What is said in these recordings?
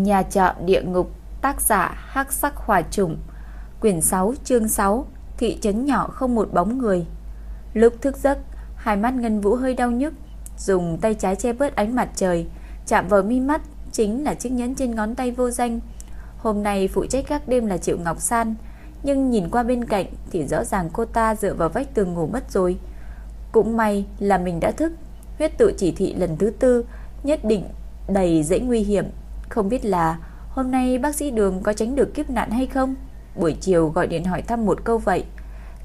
Nhà trọ địa ngục, tác giả Hắc Sắc Hỏa Trùng, quyển 6, chương 6, thị trấn nhỏ không một bóng người. Lúc thức giấc, hai mắt Ngân Vũ hơi đau nhức, dùng tay trái che bớt ánh mặt trời, chạm vào mi mắt chính là chiếc nhẫn trên ngón tay vô danh. Hôm nay phụ trách các đêm là Triệu Ngọc San, nhưng nhìn qua bên cạnh thì rõ ràng cô ta dựa vào vách tường ngủ mất rồi. Cũng may là mình đã thức, huyết tự chỉ thị lần thứ tư nhất định đầy dễ nguy hiểm không biết là hôm nay bác sĩ Đường có tránh được kiếp nạn hay không? Buổi chiều gọi điện hỏi thăm một câu vậy.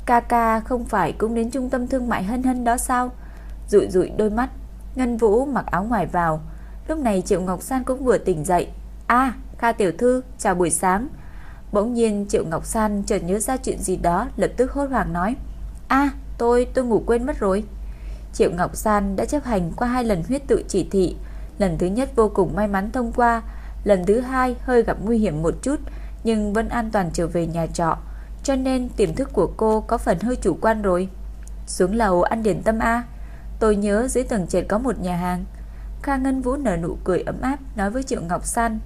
Ca không phải cũng đến trung tâm thương mại hân hân đó sao? Rụi rụi đôi mắt, Ngân Vũ mặc áo ngoài vào. Lúc này Triệu Ngọc San cũng vừa tỉnh dậy. a Kha tiểu thư, chào buổi sáng. Bỗng nhiên Triệu Ngọc San chợt nhớ ra chuyện gì đó, lập tức hốt hoảng nói: "A, tôi tôi ngủ quên mất rồi." Triệu Ngọc San đã chấp hành qua hai lần huyết tự chỉ thị, lần thứ nhất vô cùng may mắn thông qua, lần thứ hai hơi gặp nguy hiểm một chút nhưng vẫn an toàn trở về nhà trọ, cho nên tiềm thức của cô có phần hơi chủ quan rồi. Xuống lầu ăn điểm tâm A, tôi nhớ dưới tầng trệt có một nhà hàng. Kha Ngân Vũ nở nụ cười ấm áp nói với Triệu Ngọc San.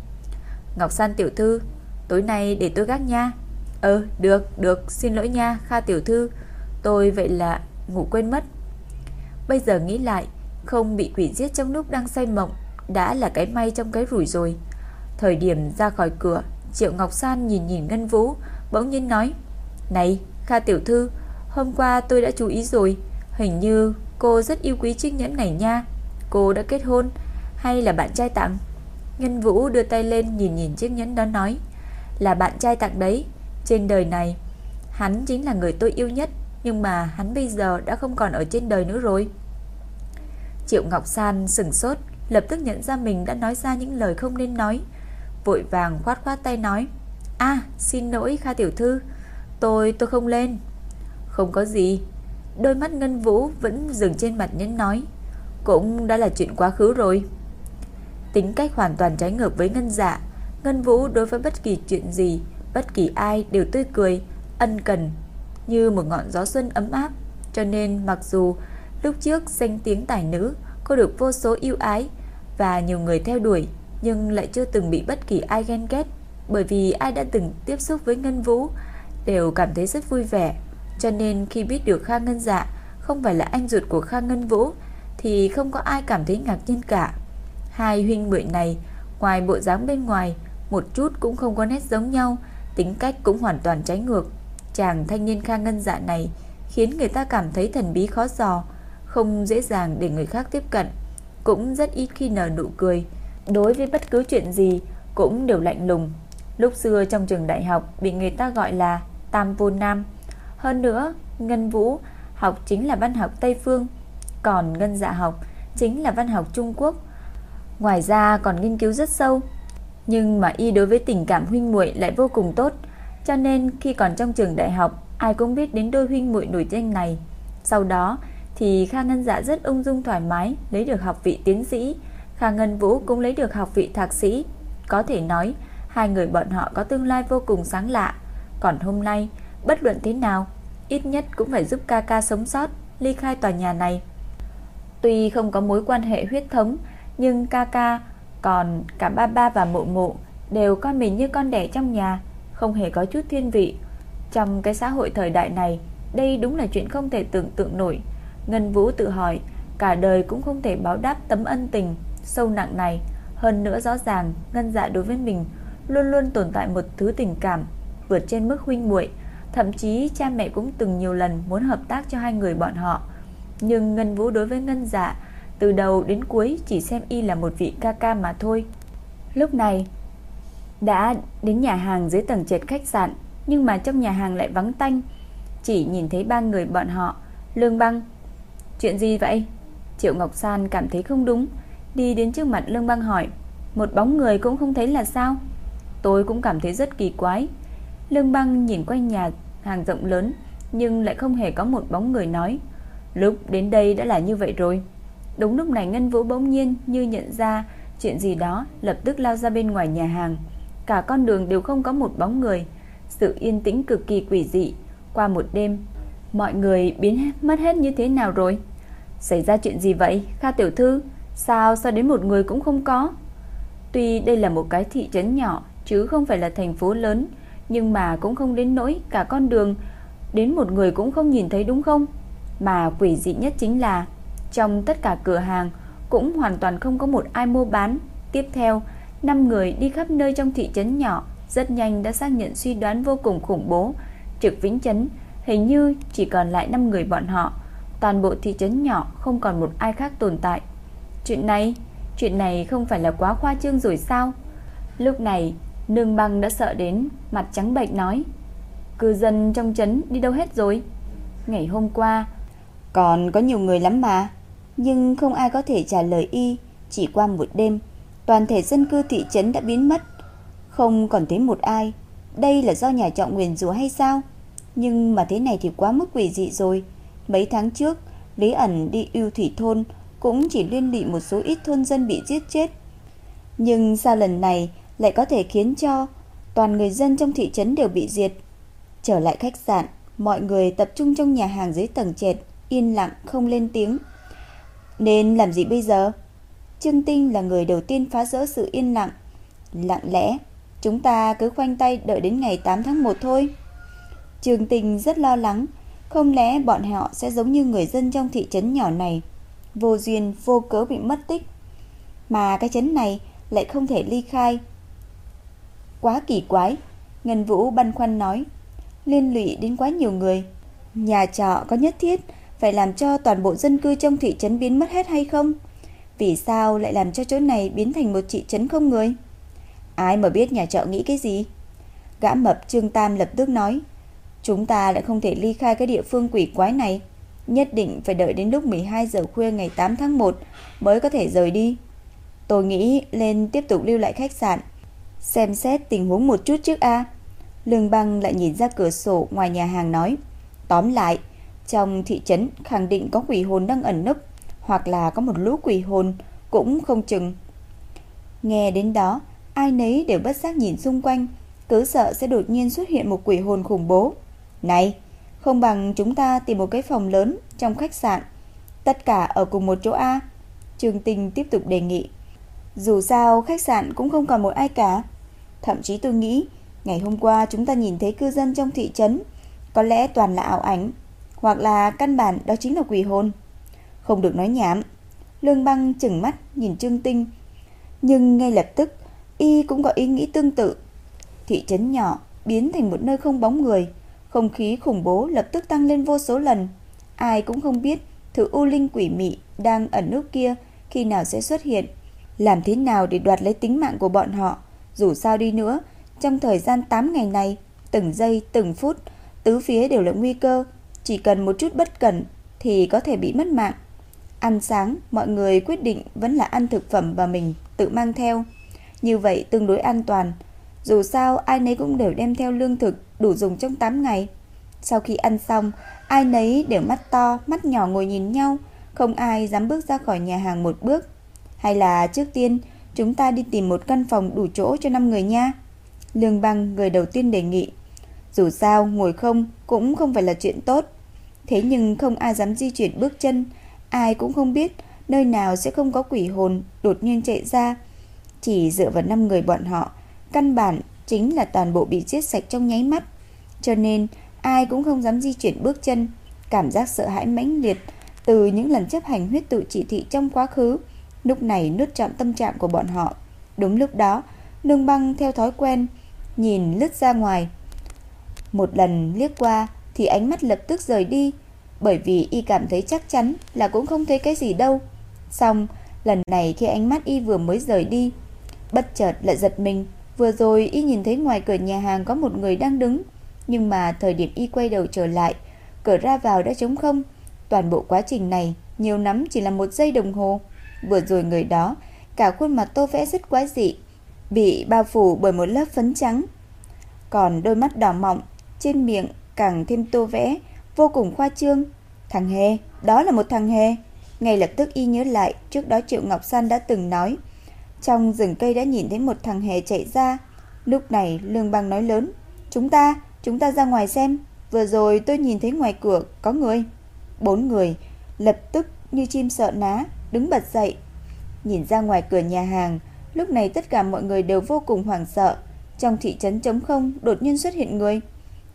Ngọc San tiểu thư, tối nay để tôi gác nha. Ờ, được, được, xin lỗi nha Kha tiểu thư, tôi vậy là ngủ quên mất. Bây giờ nghĩ lại, không bị quỷ giết trong lúc đang say mộng đã là cái may trong cái rủi rồi. Thời điểm ra khỏi cửa, Triệu Ngọc San nhìn nhìn Ngân Vũ, bỗng nhiên nói: "Này, Kha tiểu thư, hôm qua tôi đã chú ý rồi, hình như cô rất yêu quý chiếc nhẫn này nha. Cô đã kết hôn hay là bạn trai tặng?" Ngân Vũ đưa tay lên nhìn nhìn chiếc nhẫn đó nói: "Là bạn trai tặng đấy, trên đời này hắn chính là người tôi yêu nhất, nhưng mà hắn bây giờ đã không còn ở trên đời nữa rồi." Triệu Ngọc San sững sốt, lập tức nhận ra mình đã nói ra những lời không nên nói. Vội vàng khoát khoát tay nói a xin lỗi Kha tiểu thư. Tôi, tôi không lên. Không có gì. Đôi mắt Ngân Vũ vẫn dừng trên mặt nhấn nói Cũng đã là chuyện quá khứ rồi. Tính cách hoàn toàn trái ngược với Ngân dạ Ngân Vũ đối với bất kỳ chuyện gì Bất kỳ ai đều tươi cười Ân cần Như một ngọn gió xuân ấm áp. Cho nên mặc dù lúc trước danh tiếng tài nữ Cô được vô số yêu ái và nhiều người theo đuổi nhưng lại chưa từng bị bất kỳ ai ghen ghét, bởi vì ai đã từng tiếp xúc với Ngân Vũ đều cảm thấy rất vui vẻ, cho nên khi biết được Kha Ngân Dạ không phải là anh ruột của Kha Ngân Vũ thì không có ai cảm thấy ngạc nhiên cả. Hai huynh muội này, ngoài bộ dáng bên ngoài, một chút cũng không có nét giống nhau, tính cách cũng hoàn toàn trái ngược. Chàng thanh niên Kha Ngân Dạ này khiến người ta cảm thấy thần bí khó dò, không dễ dàng để người khác tiếp cận, cũng rất ít khi nở nụ cười đối với bất cứ chuyện gì cũng đều lạnh lùng. Lúc xưa trong trường đại học bị người ta gọi là Tam Vô Nam. Hơn nữa, Ngân Vũ học chính là văn học Tây Phương, còn Ngân Dạ học chính là văn học Trung Quốc. Ngoài ra còn nghiên cứu rất sâu, nhưng mà y đối với tình cảm huynh muội lại vô cùng tốt, cho nên khi còn trong trường đại học, ai cũng biết đến đôi huynh muội nổi danh này. Sau đó thì Kha Ngân Dạ rất ung dung thoải mái lấy được học vị tiến sĩ, Kha Ngân Vũ cũng lấy được học vị thạc sĩ. Có thể nói, hai người bọn họ có tương lai vô cùng sáng lạ. Còn hôm nay, bất luận thế nào, ít nhất cũng phải giúp ca ca sống sót, ly khai tòa nhà này. Tuy không có mối quan hệ huyết thống, nhưng ca ca, còn cả ba ba và mụ mụ đều coi mình như con đẻ trong nhà, không hề có chút thiên vị. Trong cái xã hội thời đại này, đây đúng là chuyện không thể tưởng tượng nổi. Ngân Vũ tự hỏi, cả đời cũng không thể báo đáp tấm ân tình sâu nặng này. Hơn nữa rõ ràng, ngân dạ đối với mình luôn luôn tồn tại một thứ tình cảm vượt trên mức huynh muội, thậm chí cha mẹ cũng từng nhiều lần muốn hợp tác cho hai người bọn họ. Nhưng Ngân Vũ đối với Ngân Dạ từ đầu đến cuối chỉ xem y là một vị ca ca mà thôi. Lúc này đã đến nhà hàng dưới tầng trệt khách sạn, nhưng mà trong nhà hàng lại vắng tanh, chỉ nhìn thấy ba người bọn họ, Lương Băng. Chuyện gì vậy? Triệu Ngọc San cảm thấy không đúng, đi đến trước mặt Lương Băng hỏi, một bóng người cũng không thấy là sao? Tôi cũng cảm thấy rất kỳ quái. Lương Băng nhìn quanh nhà hàng rộng lớn, nhưng lại không hề có một bóng người nói. Lúc đến đây đã là như vậy rồi. Đúng lúc này Ngân Vũ bỗng nhiên như nhận ra chuyện gì đó, lập tức lao ra bên ngoài nhà hàng. Cả con đường đều không có một bóng người, sự yên tĩnh cực kỳ quỷ dị. Qua một đêm, mọi người biến mất hết như thế nào rồi? Xảy ra chuyện gì vậy, Kha tiểu thư? Sao sao đến một người cũng không có Tuy đây là một cái thị trấn nhỏ chứ không phải là thành phố lớn, nhưng mà cũng không đến nỗi cả con đường đến một người cũng không nhìn thấy đúng không? Mà quỷ dị nhất chính là trong tất cả cửa hàng cũng hoàn toàn không có một ai mua bán. Tiếp theo, năm người đi khắp nơi trong thị trấn nhỏ, rất nhanh đã xác nhận suy đoán vô cùng khủng bố. Trực Vĩnh Trấn hình như chỉ còn lại năm người bọn họ, toàn bộ thị trấn nhỏ không còn một ai khác tồn tại. Chuyện này, chuyện này không phải là quá khoa trương rồi sao? Lúc này, Nương Băng đã sợ đến mặt trắng bệch nói: "Cư dân trong trấn đi đâu hết rồi?" Ngày hôm qua còn có nhiều người lắm mà, nhưng không ai có thể trả lời y, chỉ qua một đêm, toàn thể dân cư thị trấn đã biến mất, không còn thấy một ai. Đây là do nhà trọng nguyền rủa hay sao? Nhưng mà thế này thì quá mức quỷ dị rồi. Mấy tháng trước, Lý ẩn đi yêu thủy thôn cũng chỉ liên lụy một số ít thôn dân bị giết chết. Nhưng sao lần này lại có thể khiến cho toàn người dân trong thị trấn đều bị diệt? Trở lại khách sạn, mọi người tập trung trong nhà hàng dưới tầng trệt, yên lặng không lên tiếng. Nên làm gì bây giờ? Trương Tinh là người đầu tiên phá rỡ sự yên lặng. Lặng lẽ, chúng ta cứ khoanh tay đợi đến ngày 8 tháng 1 thôi. Trương Tinh rất lo lắng, không lẽ bọn họ sẽ giống như người dân trong thị trấn nhỏ này, vô duyên vô cớ bị mất tích, mà cái trấn này lại không thể ly khai. Quá kỳ quái, Ngân Vũ băn khoăn nói, liên lụy đến quá nhiều người. Nhà trọ có nhất thiết phải làm cho toàn bộ dân cư trong thị trấn biến mất hết hay không? Vì sao lại làm cho chỗ này biến thành một thị trấn không người? Ai mà biết nhà trọ nghĩ cái gì? Gã mập Trương Tam lập tức nói, chúng ta lại không thể ly khai cái địa phương quỷ quái này, nhất định phải đợi đến lúc 12 giờ khuya ngày 8 tháng 1 mới có thể rời đi. Tôi nghĩ lên tiếp tục lưu lại khách sạn, xem xét tình huống một chút trước a. Lương Băng lại nhìn ra cửa sổ ngoài nhà hàng nói, tóm lại, trong thị trấn khẳng định có quỷ hồn đang ẩn nấp, hoặc là có một lũ quỷ hồn cũng không chừng. Nghe đến đó, ai nấy đều bất giác nhìn xung quanh, cứ sợ sẽ đột nhiên xuất hiện một quỷ hồn khủng bố. Này, không bằng chúng ta tìm một cái phòng lớn trong khách sạn, tất cả ở cùng một chỗ A. Trường Tinh tiếp tục đề nghị. Dù sao khách sạn cũng không còn một ai cả. Thậm chí tôi nghĩ, ngày hôm qua chúng ta nhìn thấy cư dân trong thị trấn, có lẽ toàn là ảo ảnh, hoặc là căn bản đó chính là quỷ hồn. Không được nói nhảm. Lương Băng chừng mắt nhìn Trương Tinh, nhưng ngay lập tức y cũng có ý nghĩ tương tự. Thị trấn nhỏ biến thành một nơi không bóng người, không khí khủng bố lập tức tăng lên vô số lần. Ai cũng không biết thứ u linh quỷ mị đang ẩn núp kia khi nào sẽ xuất hiện, làm thế nào để đoạt lấy tính mạng của bọn họ. Dù sao đi nữa, trong thời gian 8 ngày này, từng giây, từng phút, tứ phía đều là nguy cơ, chỉ cần một chút bất cẩn thì có thể bị mất mạng. Ăn sáng, mọi người quyết định vẫn là ăn thực phẩm mà mình tự mang theo. Như vậy tương đối an toàn. Dù sao ai nấy cũng đều đem theo lương thực đủ dùng trong 8 ngày. Sau khi ăn xong, ai nấy đều mắt to, mắt nhỏ ngồi nhìn nhau, không ai dám bước ra khỏi nhà hàng một bước. Hay là trước tiên, chúng ta đi tìm một căn phòng đủ chỗ cho 5 người nha. Lương Băng người đầu tiên đề nghị. Dù sao, ngồi không cũng không phải là chuyện tốt. Thế nhưng không ai dám di chuyển bước chân, ai cũng không biết nơi nào sẽ không có quỷ hồn đột nhiên chạy ra. Chỉ dựa vào năm người bọn họ, căn bản chính là toàn bộ bị giết sạch trong nháy mắt. Cho nên, ai cũng không dám di chuyển bước chân, cảm giác sợ hãi mãnh liệt từ những lần chấp hành huyết tự chỉ thị trong quá khứ, lúc này nuốt trọn tâm trạng của bọn họ. Đúng lúc đó, Nương Băng theo thói quen nhìn lướt ra ngoài. Một lần liếc qua thì ánh mắt lập tức rời đi, bởi vì y cảm thấy chắc chắn là cũng không thấy cái gì đâu. Xong, lần này khi ánh mắt y vừa mới rời đi, bất chợt lại giật mình, vừa rồi y nhìn thấy ngoài cửa nhà hàng có một người đang đứng, nhưng mà thời điểm y quay đầu trở lại, cửa ra vào đã trống không. Toàn bộ quá trình này nhiều lắm chỉ là một giây đồng hồ. Vừa rồi người đó, cả khuôn mặt tô vẽ rất quái dị, bị bao phủ bởi một lớp phấn trắng. Còn đôi mắt đỏ mọng, trên miệng càng thêm tô vẽ, vô cùng khoa trương. Thằng Hề, đó là một thằng Hề. Ngay lập tức y nhớ lại, trước đó Triệu Ngọc San đã từng nói. Trong rừng cây đã nhìn thấy một thằng Hề chạy ra. Lúc này Lương Bang nói lớn, chúng ta, chúng ta ra ngoài xem. Vừa rồi tôi nhìn thấy ngoài cửa có người. Bốn người, lập tức như chim sợ ná, đứng bật dậy. Nhìn ra ngoài cửa nhà hàng, Lúc này tất cả mọi người đều vô cùng hoảng sợ. Trong thị trấn trống không đột nhiên xuất hiện người.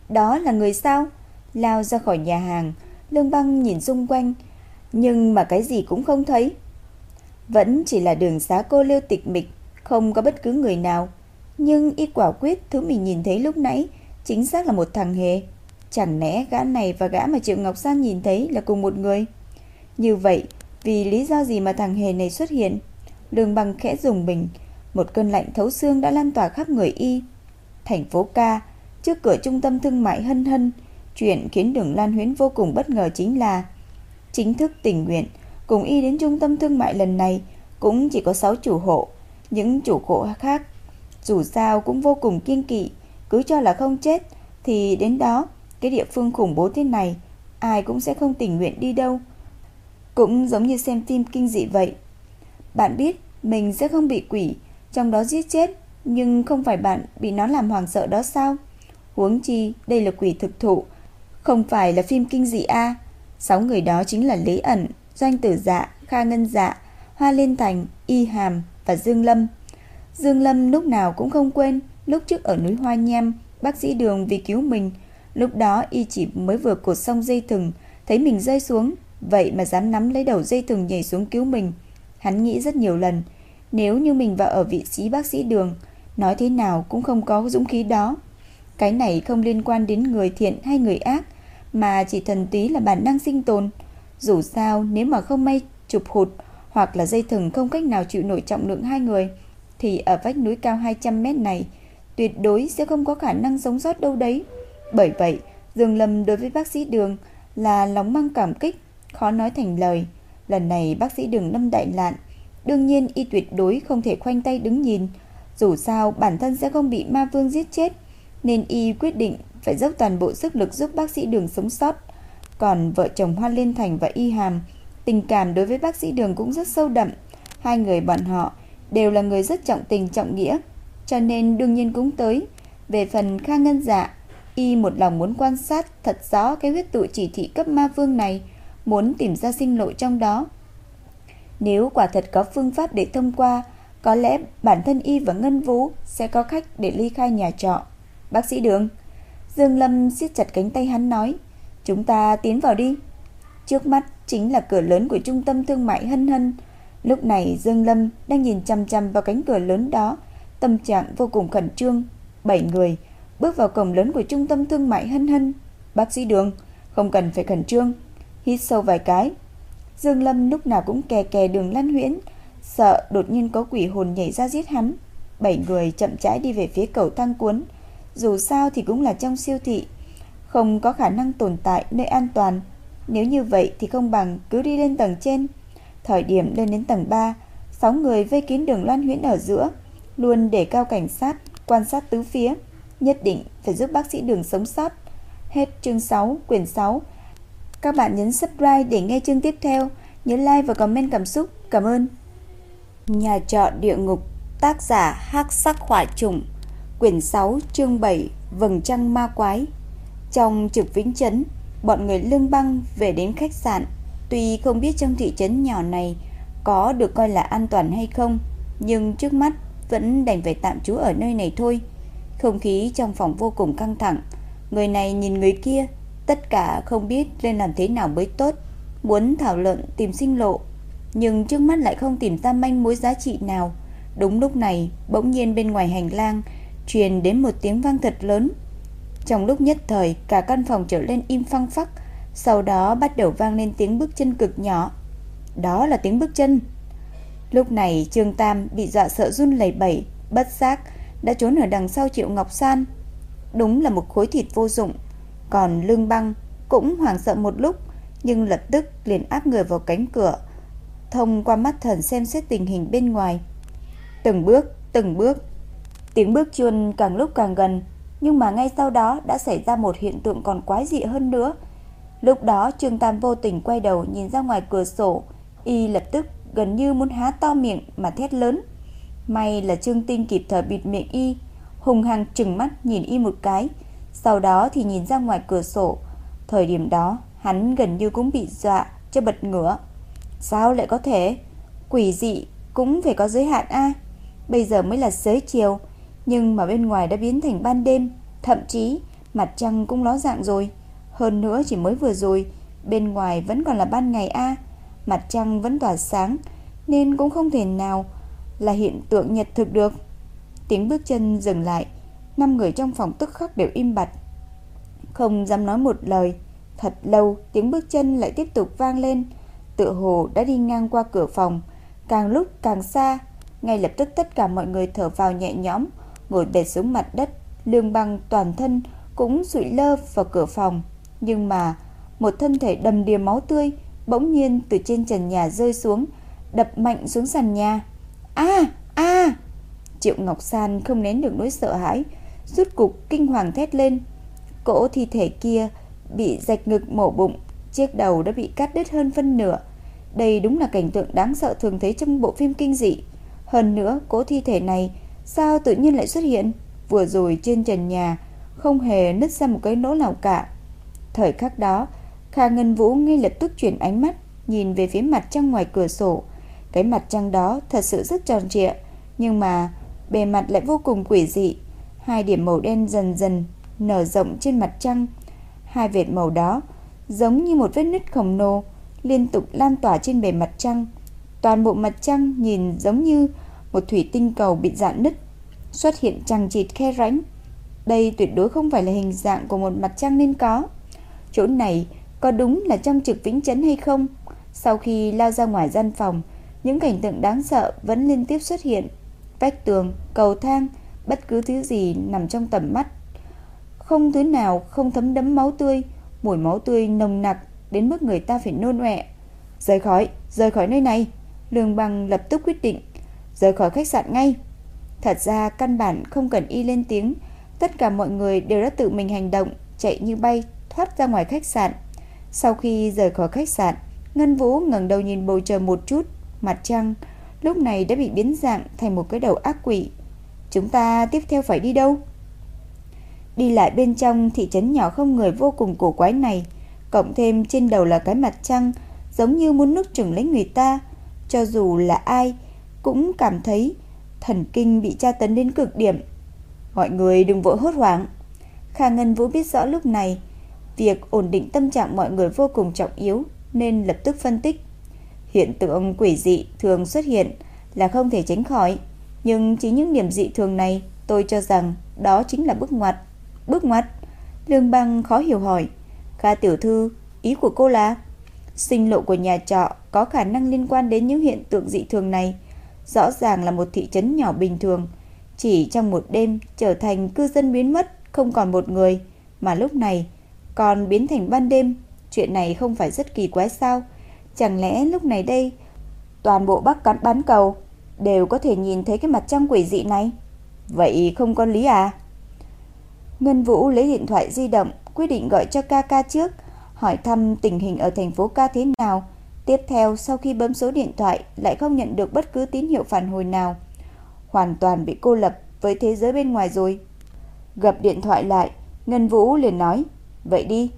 Đó là người sao? Lao ra khỏi nhà hàng, Lương Băng nhìn xung quanh, nhưng mà cái gì cũng không thấy. Vẫn chỉ là đường xá cô liêu tịch mịch, không có bất cứ người nào. Nhưng y quả quyết thứ mình nhìn thấy lúc nãy chính xác là một thằng hề. Chẳng lẽ gã này và gã mà Triệu Ngọc San nhìn thấy là cùng một người? Như vậy, vì lý do gì mà thằng hề này xuất hiện? Lương băng khẽ dùng mình, một cơn lạnh thấu xương đã lan tỏa khắp người y. Thành phố ca, trước cửa trung tâm thương mại hân hân, chuyện khiến đường Lan Huyến vô cùng bất ngờ chính là chính thức tình nguyện cùng y đến trung tâm thương mại lần này cũng chỉ có 6 chủ hộ, những chủ hộ khác dù sao cũng vô cùng kiên kỵ, cứ cho là không chết thì đến đó, cái địa phương khủng bố thế này, ai cũng sẽ không tình nguyện đi đâu. Cũng giống như xem phim kinh dị vậy. Bạn biết mình sẽ không bị quỷ trong đó giết chết, nhưng không phải bạn bị nó làm hoàng sợ đó sao? Huống chi, đây là quỷ thực thụ, không phải là phim kinh dị a. Sáu người đó chính là Lý ẩn, Doanh Tử Dạ, Kha Ngân Dạ, Hoa Liên Thành, Y Hàm và Dương Lâm. Dương Lâm lúc nào cũng không quên lúc trước ở núi Hoa Nham, bác sĩ Đường vì cứu mình, lúc đó y chỉ mới vừa cột xong dây thừng, thấy mình rơi xuống, vậy mà dám nắm lấy đầu dây thừng nhảy xuống cứu mình. Hắn nghĩ rất nhiều lần, nếu như mình vào ở vị trí bác sĩ Đường, nói thế nào cũng không có dũng khí đó. Cái này không liên quan đến người thiện hay người ác, mà chỉ thần túy là bản năng sinh tồn. Dù sao, nếu mà không may chụp hụt hoặc là dây thừng không cách nào chịu nổi trọng lượng hai người, thì ở vách núi cao 200 mét này tuyệt đối sẽ không có khả năng sống sót đâu đấy. Bởi vậy, Dương Lâm đối với bác sĩ Đường là lòng mang cảm kích, khó nói thành lời. Lần này bác sĩ Đường lâm đại lạn, đương nhiên y tuyệt đối không thể khoanh tay đứng nhìn, dù sao bản thân sẽ không bị ma vương giết chết, nên y quyết định phải dốc toàn bộ sức lực giúp bác sĩ Đường sống sót. Còn vợ chồng Hoa Liên Thành và Y Hàm, tình cảm đối với bác sĩ Đường cũng rất sâu đậm. Hai người bọn họ đều là người rất trọng tình trọng nghĩa, cho nên đương nhiên cũng tới. Về phần Kha Ngân Dạ, y một lòng muốn quan sát thật rõ cái huyết tụ chỉ thị cấp ma vương này, muốn tìm ra sinh lộ trong đó. Nếu quả thật có phương pháp để thông qua, có lẽ bản thân y và Ngân Vũ sẽ có khách để ly khai nhà trọ. Bác sĩ Đường, Dương Lâm siết chặt cánh tay hắn nói, chúng ta tiến vào đi. Trước mắt chính là cửa lớn của trung tâm thương mại Hân Hân, Lúc này Dương Lâm đang nhìn chăm chăm vào cánh cửa lớn đó, tâm trạng vô cùng khẩn trương. Bảy người bước vào cổng lớn của trung tâm thương mại Hân Hân. Bác sĩ Đường, không cần phải khẩn trương. Hít sâu vài cái. Dương Lâm lúc nào cũng kè kè đường lăn huyễn, sợ đột nhiên có quỷ hồn nhảy ra giết hắn. Bảy người chậm rãi đi về phía cầu thang cuốn. Dù sao thì cũng là trong siêu thị, không có khả năng tồn tại nơi an toàn. Nếu như vậy thì không bằng cứ đi lên tầng trên. Thời điểm lên đến tầng 3, 6 người vây kín đường Loan Huyễn ở giữa, luôn để cao cảnh sát quan sát tứ phía, nhất định phải giúp bác sĩ Đường sống sót. Hết chương 6, quyển 6. Các bạn nhấn subscribe để nghe chương tiếp theo, nhớ like và comment cảm xúc. Cảm ơn. Nhà trọ địa ngục, tác giả Hắc Sắc Hỏa Trùng, quyển 6, chương 7, Vầng trăng ma quái. Trong trực vĩnh chấn, bọn người lương băng về đến khách sạn Tuy không biết trong thị trấn nhỏ này có được coi là an toàn hay không, nhưng trước mắt vẫn đành phải tạm trú ở nơi này thôi. Không khí trong phòng vô cùng căng thẳng, người này nhìn người kia, tất cả không biết nên làm thế nào mới tốt, muốn thảo luận tìm sinh lộ, nhưng trước mắt lại không tìm ra manh mối giá trị nào. Đúng lúc này, bỗng nhiên bên ngoài hành lang truyền đến một tiếng vang thật lớn. Trong lúc nhất thời, cả căn phòng trở lên im phăng phắc, sau đó bắt đầu vang lên tiếng bước chân cực nhỏ. Đó là tiếng bước chân. Lúc này Trương Tam bị dọa sợ run lẩy bẩy, bất giác đã trốn ở đằng sau Triệu Ngọc San. Đúng là một khối thịt vô dụng. Còn Lương Băng cũng hoảng sợ một lúc, nhưng lập tức liền áp người vào cánh cửa, thông qua mắt thần xem xét tình hình bên ngoài. Từng bước, từng bước. Tiếng bước chuôn càng lúc càng gần, nhưng mà ngay sau đó đã xảy ra một hiện tượng còn quái dị hơn nữa. Lúc đó Trương Tam vô tình quay đầu nhìn ra ngoài cửa sổ, y lập tức gần như muốn há to miệng mà thét lớn. May là Trương Tinh kịp thời bịt miệng y, hùng hăng trừng mắt nhìn y một cái, sau đó thì nhìn ra ngoài cửa sổ. Thời điểm đó, hắn gần như cũng bị dọa cho bật ngửa. Sao lại có thể? Quỷ dị cũng phải có giới hạn a. bây giờ mới là xế chiều, nhưng mà bên ngoài đã biến thành ban đêm, thậm chí mặt trăng cũng ló dạng rồi. Hơn nữa chỉ mới vừa rồi, bên ngoài vẫn còn là ban ngày a, mặt trăng vẫn tỏa sáng nên cũng không thể nào là hiện tượng nhật thực được. Tiếng bước chân dừng lại, năm người trong phòng tức khắc đều im bặt, không dám nói một lời. Thật lâu, tiếng bước chân lại tiếp tục vang lên, tựa hồ đã đi ngang qua cửa phòng, càng lúc càng xa. Ngay lập tức tất cả mọi người thở vào nhẹ nhõm, ngồi bệt xuống mặt đất, lương băng toàn thân cũng sụi lơ vào cửa phòng. Nhưng mà, một thân thể đầm đìa máu tươi bỗng nhiên từ trên trần nhà rơi xuống, đập mạnh xuống sàn nhà. A, a! Triệu Ngọc San không nén được nỗi sợ hãi, rút cục kinh hoàng thét lên. Cỗ thi thể kia bị rạch ngực mổ bụng, chiếc đầu đã bị cắt đứt hơn phân nửa. Đây đúng là cảnh tượng đáng sợ thường thấy trong bộ phim kinh dị. Hơn nữa, cỗ thi thể này sao tự nhiên lại xuất hiện? Vừa rồi trên trần nhà không hề nứt ra một cái lỗ nào cả. Thời khắc đó, Kha Ngân Vũ ngay lập tức chuyển ánh mắt nhìn về phía mặt trăng ngoài cửa sổ. Cái mặt trăng đó thật sự rất tròn trịa, nhưng mà bề mặt lại vô cùng quỷ dị. Hai điểm màu đen dần dần nở rộng trên mặt trăng. Hai vệt màu đó giống như một vết nứt khổng lồ liên tục lan tỏa trên bề mặt trăng. Toàn bộ mặt trăng nhìn giống như một thủy tinh cầu bị dạn nứt, xuất hiện chằng chịt khe rãnh. Đây tuyệt đối không phải là hình dạng của một mặt trăng nên có. Chỗ này có đúng là trong trực vĩnh chấn hay không? Sau khi lao ra ngoài gian phòng, những cảnh tượng đáng sợ vẫn liên tiếp xuất hiện. Vách tường, cầu thang, bất cứ thứ gì nằm trong tầm mắt. Không thứ nào không thấm đẫm máu tươi, mùi máu tươi nồng nặc đến mức người ta phải nôn ọe. Rời khỏi, rời khỏi nơi này. Lương bằng lập tức quyết định rời khỏi khách sạn ngay. Thật ra căn bản không cần y lên tiếng, tất cả mọi người đều đã tự mình hành động, chạy như bay thoát ra ngoài khách sạn. Sau khi rời khỏi khách sạn, Ngân Vũ ngẩng đầu nhìn bầu trời một chút, mặt trăng lúc này đã bị biến dạng thành một cái đầu ác quỷ. Chúng ta tiếp theo phải đi đâu? Đi lại bên trong thị trấn nhỏ không người vô cùng cổ quái này, cộng thêm trên đầu là cái mặt trăng, giống như muốn nước trừng lấy người ta. Cho dù là ai, cũng cảm thấy thần kinh bị tra tấn đến cực điểm. Mọi người đừng vội hốt hoảng. Kha Ngân Vũ biết rõ lúc này, việc ổn định tâm trạng mọi người vô cùng trọng yếu, nên lập tức phân tích. Hiện tượng quỷ dị thường xuất hiện là không thể tránh khỏi, nhưng chỉ những điểm dị thường này, tôi cho rằng đó chính là bước ngoặt. Bước ngoặt? Lương Băng khó hiểu hỏi. Kha tiểu thư, ý của cô là sinh lộ của nhà trọ có khả năng liên quan đến những hiện tượng dị thường này. Rõ ràng là một thị trấn nhỏ bình thường, chỉ trong một đêm trở thành cư dân biến mất, không còn một người, mà lúc này còn biến thành ban đêm. Chuyện này không phải rất kỳ quái sao? Chẳng lẽ lúc này đây toàn bộ Bắc Cắn bán cầu đều có thể nhìn thấy cái mặt trăng quỷ dị này? Vậy không có lý à? Ngân Vũ lấy điện thoại di động, quyết định gọi cho ca ca trước, hỏi thăm tình hình ở thành phố ca thế nào. Tiếp theo, sau khi bấm số điện thoại, lại không nhận được bất cứ tín hiệu phản hồi nào. Hoàn toàn bị cô lập với thế giới bên ngoài rồi. Gặp điện thoại lại, Ngân Vũ liền nói, vậy đi,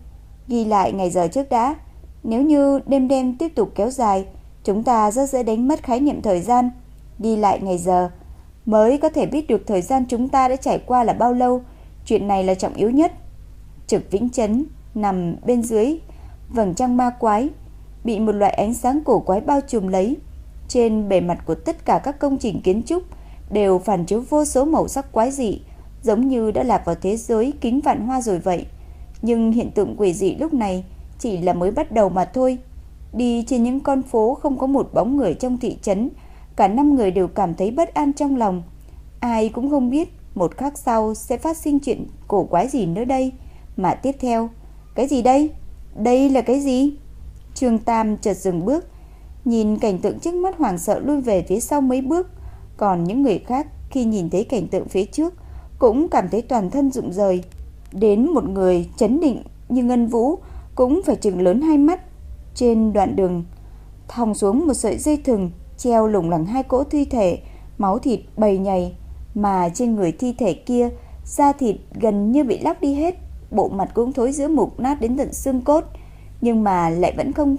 ghi lại ngày giờ trước đã. Nếu như đêm đêm tiếp tục kéo dài, chúng ta rất dễ đánh mất khái niệm thời gian. Ghi lại ngày giờ, mới có thể biết được thời gian chúng ta đã trải qua là bao lâu. Chuyện này là trọng yếu nhất. Trực Vĩnh Chấn nằm bên dưới vầng trăng ma quái, bị một loại ánh sáng cổ quái bao trùm lấy. Trên bề mặt của tất cả các công trình kiến trúc đều phản chiếu vô số màu sắc quái dị, giống như đã lạc vào thế giới kính vạn hoa rồi vậy. Nhưng hiện tượng quỷ dị lúc này chỉ là mới bắt đầu mà thôi. Đi trên những con phố không có một bóng người trong thị trấn, cả năm người đều cảm thấy bất an trong lòng. Ai cũng không biết một khắc sau sẽ phát sinh chuyện cổ quái gì nữa đây. Mà tiếp theo, cái gì đây? Đây là cái gì? Trương Tam chợt dừng bước, nhìn cảnh tượng trước mắt hoảng sợ lui về phía sau mấy bước. Còn những người khác khi nhìn thấy cảnh tượng phía trước cũng cảm thấy toàn thân rụng rời. Đến một người chấn định như Ngân Vũ cũng phải trừng lớn hai mắt. Trên đoạn đường thòng xuống một sợi dây thừng treo lủng lẳng hai cỗ thi thể, máu thịt bầy nhầy mà trên người thi thể kia da thịt gần như bị lóc đi hết, bộ mặt cũng thối giữa mục nát đến tận xương cốt, nhưng mà lại vẫn không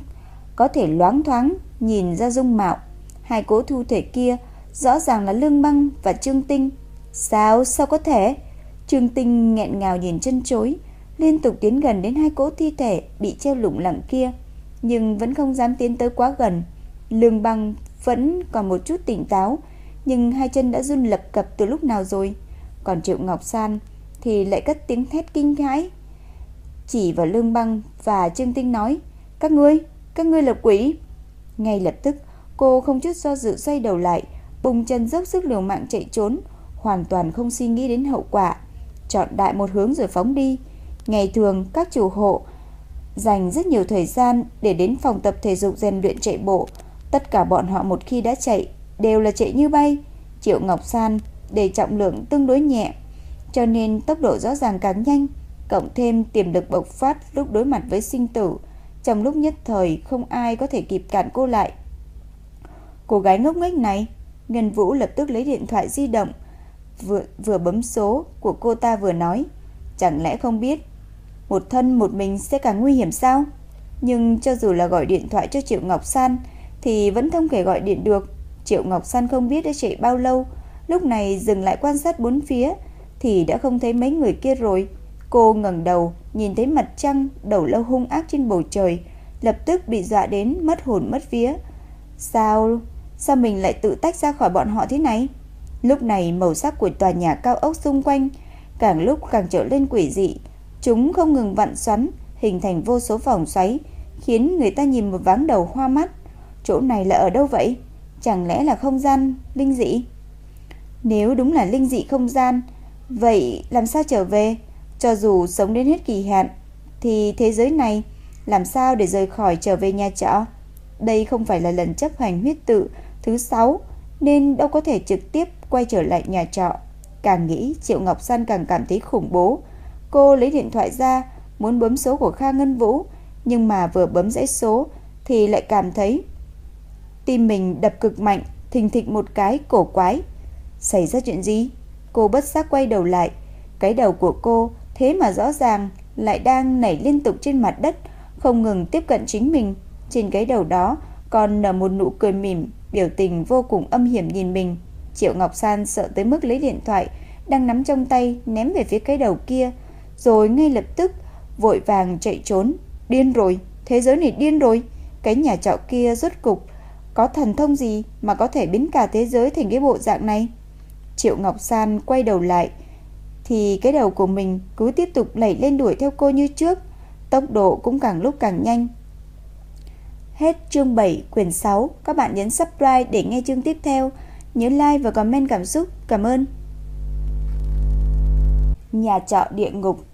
có thể loáng thoáng nhìn ra dung mạo. Hai cỗ thu thể kia rõ ràng là Lương Băng và Trương Tinh. Sao, sao có thể? Trương Tinh nghẹn ngào nhìn chân chối, liên tục tiến gần đến hai cỗ thi thể bị treo lủng lẳng kia, nhưng vẫn không dám tiến tới quá gần. Lương Băng vẫn còn một chút tỉnh táo, nhưng hai chân đã run lập cập từ lúc nào rồi. Còn Triệu Ngọc San thì lại cất tiếng thét kinh hãi. Chỉ vào Lương Băng và Trương Tinh nói, các ngươi, các ngươi là quỷ. Ngay lập tức, cô không chút do dự xoay đầu lại, bùng chân dốc sức liều mạng chạy trốn, hoàn toàn không suy nghĩ đến hậu quả, chọn đại một hướng rồi phóng đi. Ngày thường các chủ hộ dành rất nhiều thời gian để đến phòng tập thể dục rèn luyện chạy bộ, tất cả bọn họ một khi đã chạy đều là chạy như bay. Triệu Ngọc San để trọng lượng tương đối nhẹ, cho nên tốc độ rõ ràng càng nhanh, cộng thêm tiềm lực bộc phát lúc đối mặt với sinh tử, trong lúc nhất thời không ai có thể kịp cản cô lại. Cô gái ngốc nghếch này, Ngân Vũ lập tức lấy điện thoại di động, vừa vừa bấm số của cô ta vừa nói, chẳng lẽ không biết một thân một mình sẽ càng nguy hiểm sao? Nhưng cho dù là gọi điện thoại cho Triệu Ngọc San thì vẫn không thể gọi điện được. Triệu Ngọc San không biết đã chạy bao lâu, lúc này dừng lại quan sát bốn phía thì đã không thấy mấy người kia rồi. Cô ngẩng đầu, nhìn thấy mặt trăng đầu lâu hung ác trên bầu trời, lập tức bị dọa đến mất hồn mất vía. Sao, sao mình lại tự tách ra khỏi bọn họ thế này? Lúc này màu sắc của tòa nhà cao ốc xung quanh càng lúc càng trở lên quỷ dị, chúng không ngừng vặn xoắn, hình thành vô số vòng xoáy, khiến người ta nhìn một váng đầu hoa mắt. Chỗ này là ở đâu vậy? Chẳng lẽ là không gian linh dị? Nếu đúng là linh dị không gian, vậy làm sao trở về? Cho dù sống đến hết kỳ hạn thì thế giới này làm sao để rời khỏi trở về nhà trọ? Đây không phải là lần chấp hành huyết tự thứ 6 nên đâu có thể trực tiếp quay trở lại nhà trọ. Càng nghĩ Triệu Ngọc San càng cảm thấy khủng bố. Cô lấy điện thoại ra muốn bấm số của Kha Ngân Vũ nhưng mà vừa bấm dãy số thì lại cảm thấy tim mình đập cực mạnh, thình thịch một cái cổ quái. Xảy ra chuyện gì? Cô bất giác quay đầu lại, cái đầu của cô thế mà rõ ràng lại đang nảy liên tục trên mặt đất, không ngừng tiếp cận chính mình. Trên cái đầu đó còn nở một nụ cười mỉm, biểu tình vô cùng âm hiểm nhìn mình. Triệu Ngọc San sợ tới mức lấy điện thoại đang nắm trong tay ném về phía cái đầu kia, rồi ngay lập tức vội vàng chạy trốn. Điên rồi, thế giới này điên rồi. Cái nhà trọ kia rốt cục có thần thông gì mà có thể biến cả thế giới thành cái bộ dạng này? Triệu Ngọc San quay đầu lại, thì cái đầu của mình cứ tiếp tục lẩy lên đuổi theo cô như trước, tốc độ cũng càng lúc càng nhanh. Hết chương 7 quyển 6, các bạn nhấn subscribe để nghe chương tiếp theo, nhớ like và comment cảm xúc, cảm ơn. Nhà trọ địa ngục,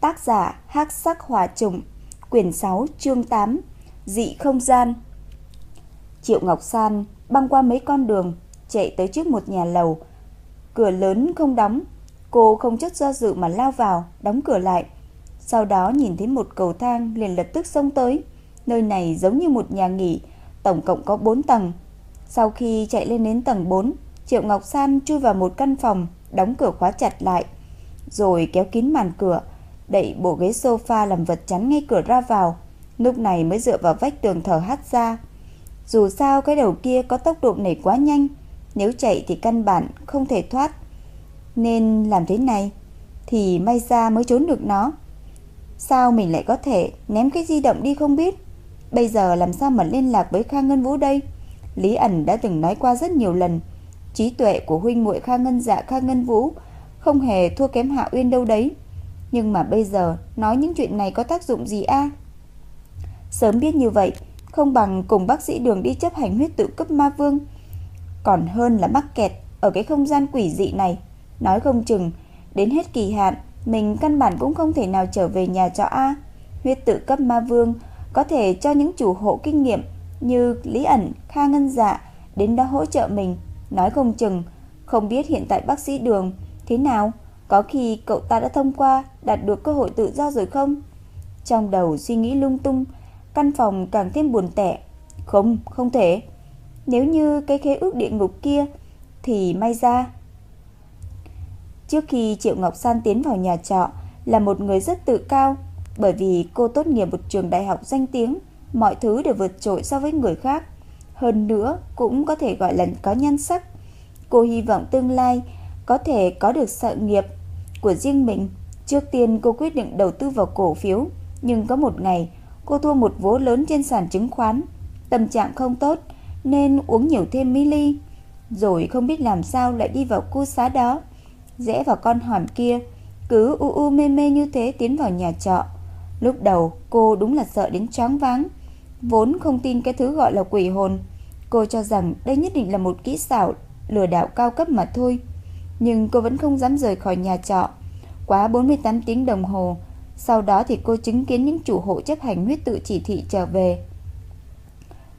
tác giả Hắc Sắc hòa Trùng, quyển 6, chương 8, dị không gian. Triệu Ngọc San băng qua mấy con đường, chạy tới trước một nhà lầu, cửa lớn không đóng, Cô không chút do dự mà lao vào, đóng cửa lại. Sau đó nhìn thấy một cầu thang liền lập tức xông tới. Nơi này giống như một nhà nghỉ, tổng cộng có 4 tầng. Sau khi chạy lên đến tầng 4, Triệu Ngọc San chui vào một căn phòng, đóng cửa khóa chặt lại, rồi kéo kín màn cửa, đẩy bộ ghế sofa làm vật chắn ngay cửa ra vào. Lúc này mới dựa vào vách tường thở hắt ra. Dù sao cái đầu kia có tốc độ này quá nhanh, nếu chạy thì căn bản không thể thoát. Nên làm thế này Thì may ra mới trốn được nó Sao mình lại có thể ném cái di động đi không biết Bây giờ làm sao mà liên lạc với Kha Ngân Vũ đây Lý ẩn đã từng nói qua rất nhiều lần, Trí tuệ của huynh muội Kha Ngân Dạ Kha Ngân Vũ Không hề thua kém Hạ Uyên đâu đấy. Nhưng mà bây giờ, Nói những chuyện này có tác dụng gì a? Sớm biết như vậy, Không bằng cùng bác sĩ đường đi chấp hành huyết tự cấp ma vương. Còn hơn là mắc kẹt Ở cái không gian quỷ dị này. Nói không chừng, Đến hết kỳ hạn, Mình căn bản cũng không thể nào trở về nhà cho A. Huyết tự cấp ma vương Có thể cho những chủ hộ kinh nghiệm như Lý ẩn, Kha Ngân Dạ Đến đó hỗ trợ mình. Nói không chừng Không biết hiện tại bác sĩ đường Thế nào Có khi cậu ta đã thông qua Đạt được cơ hội tự do rồi không? Trong đầu suy nghĩ lung tung Căn phòng càng thêm buồn tẻ. Không, không thể. Nếu như cái khế ước địa ngục kia Thì may ra. Trước khi Triệu Ngọc San tiến vào nhà trọ là một người rất tự cao, bởi vì cô tốt nghiệp một trường đại học danh tiếng, mọi thứ đều vượt trội so với người khác. Hơn nữa cũng có thể gọi là có nhan sắc. Cô hy vọng tương lai có thể có được sự nghiệp của riêng mình. Trước tiên cô quyết định đầu tư vào cổ phiếu, nhưng có một ngày cô thua một vố lớn trên sàn chứng khoán. Tâm trạng không tốt nên uống nhiều thêm mấy ly, rồi không biết làm sao lại đi vào khu xá đó, rẽ vào con hẻm kia, cứ u u mê mê như thế tiến vào nhà trọ. Lúc đầu cô đúng là sợ đến choáng váng, vốn không tin cái thứ gọi là quỷ hồn. Cô cho rằng đây nhất định là một kỹ xảo lừa đảo cao cấp mà thôi. Nhưng cô vẫn không dám rời khỏi nhà trọ. Quá 48 tiếng đồng hồ, sau đó thì cô chứng kiến những chủ hộ chấp hành huyết tự chỉ thị trở về.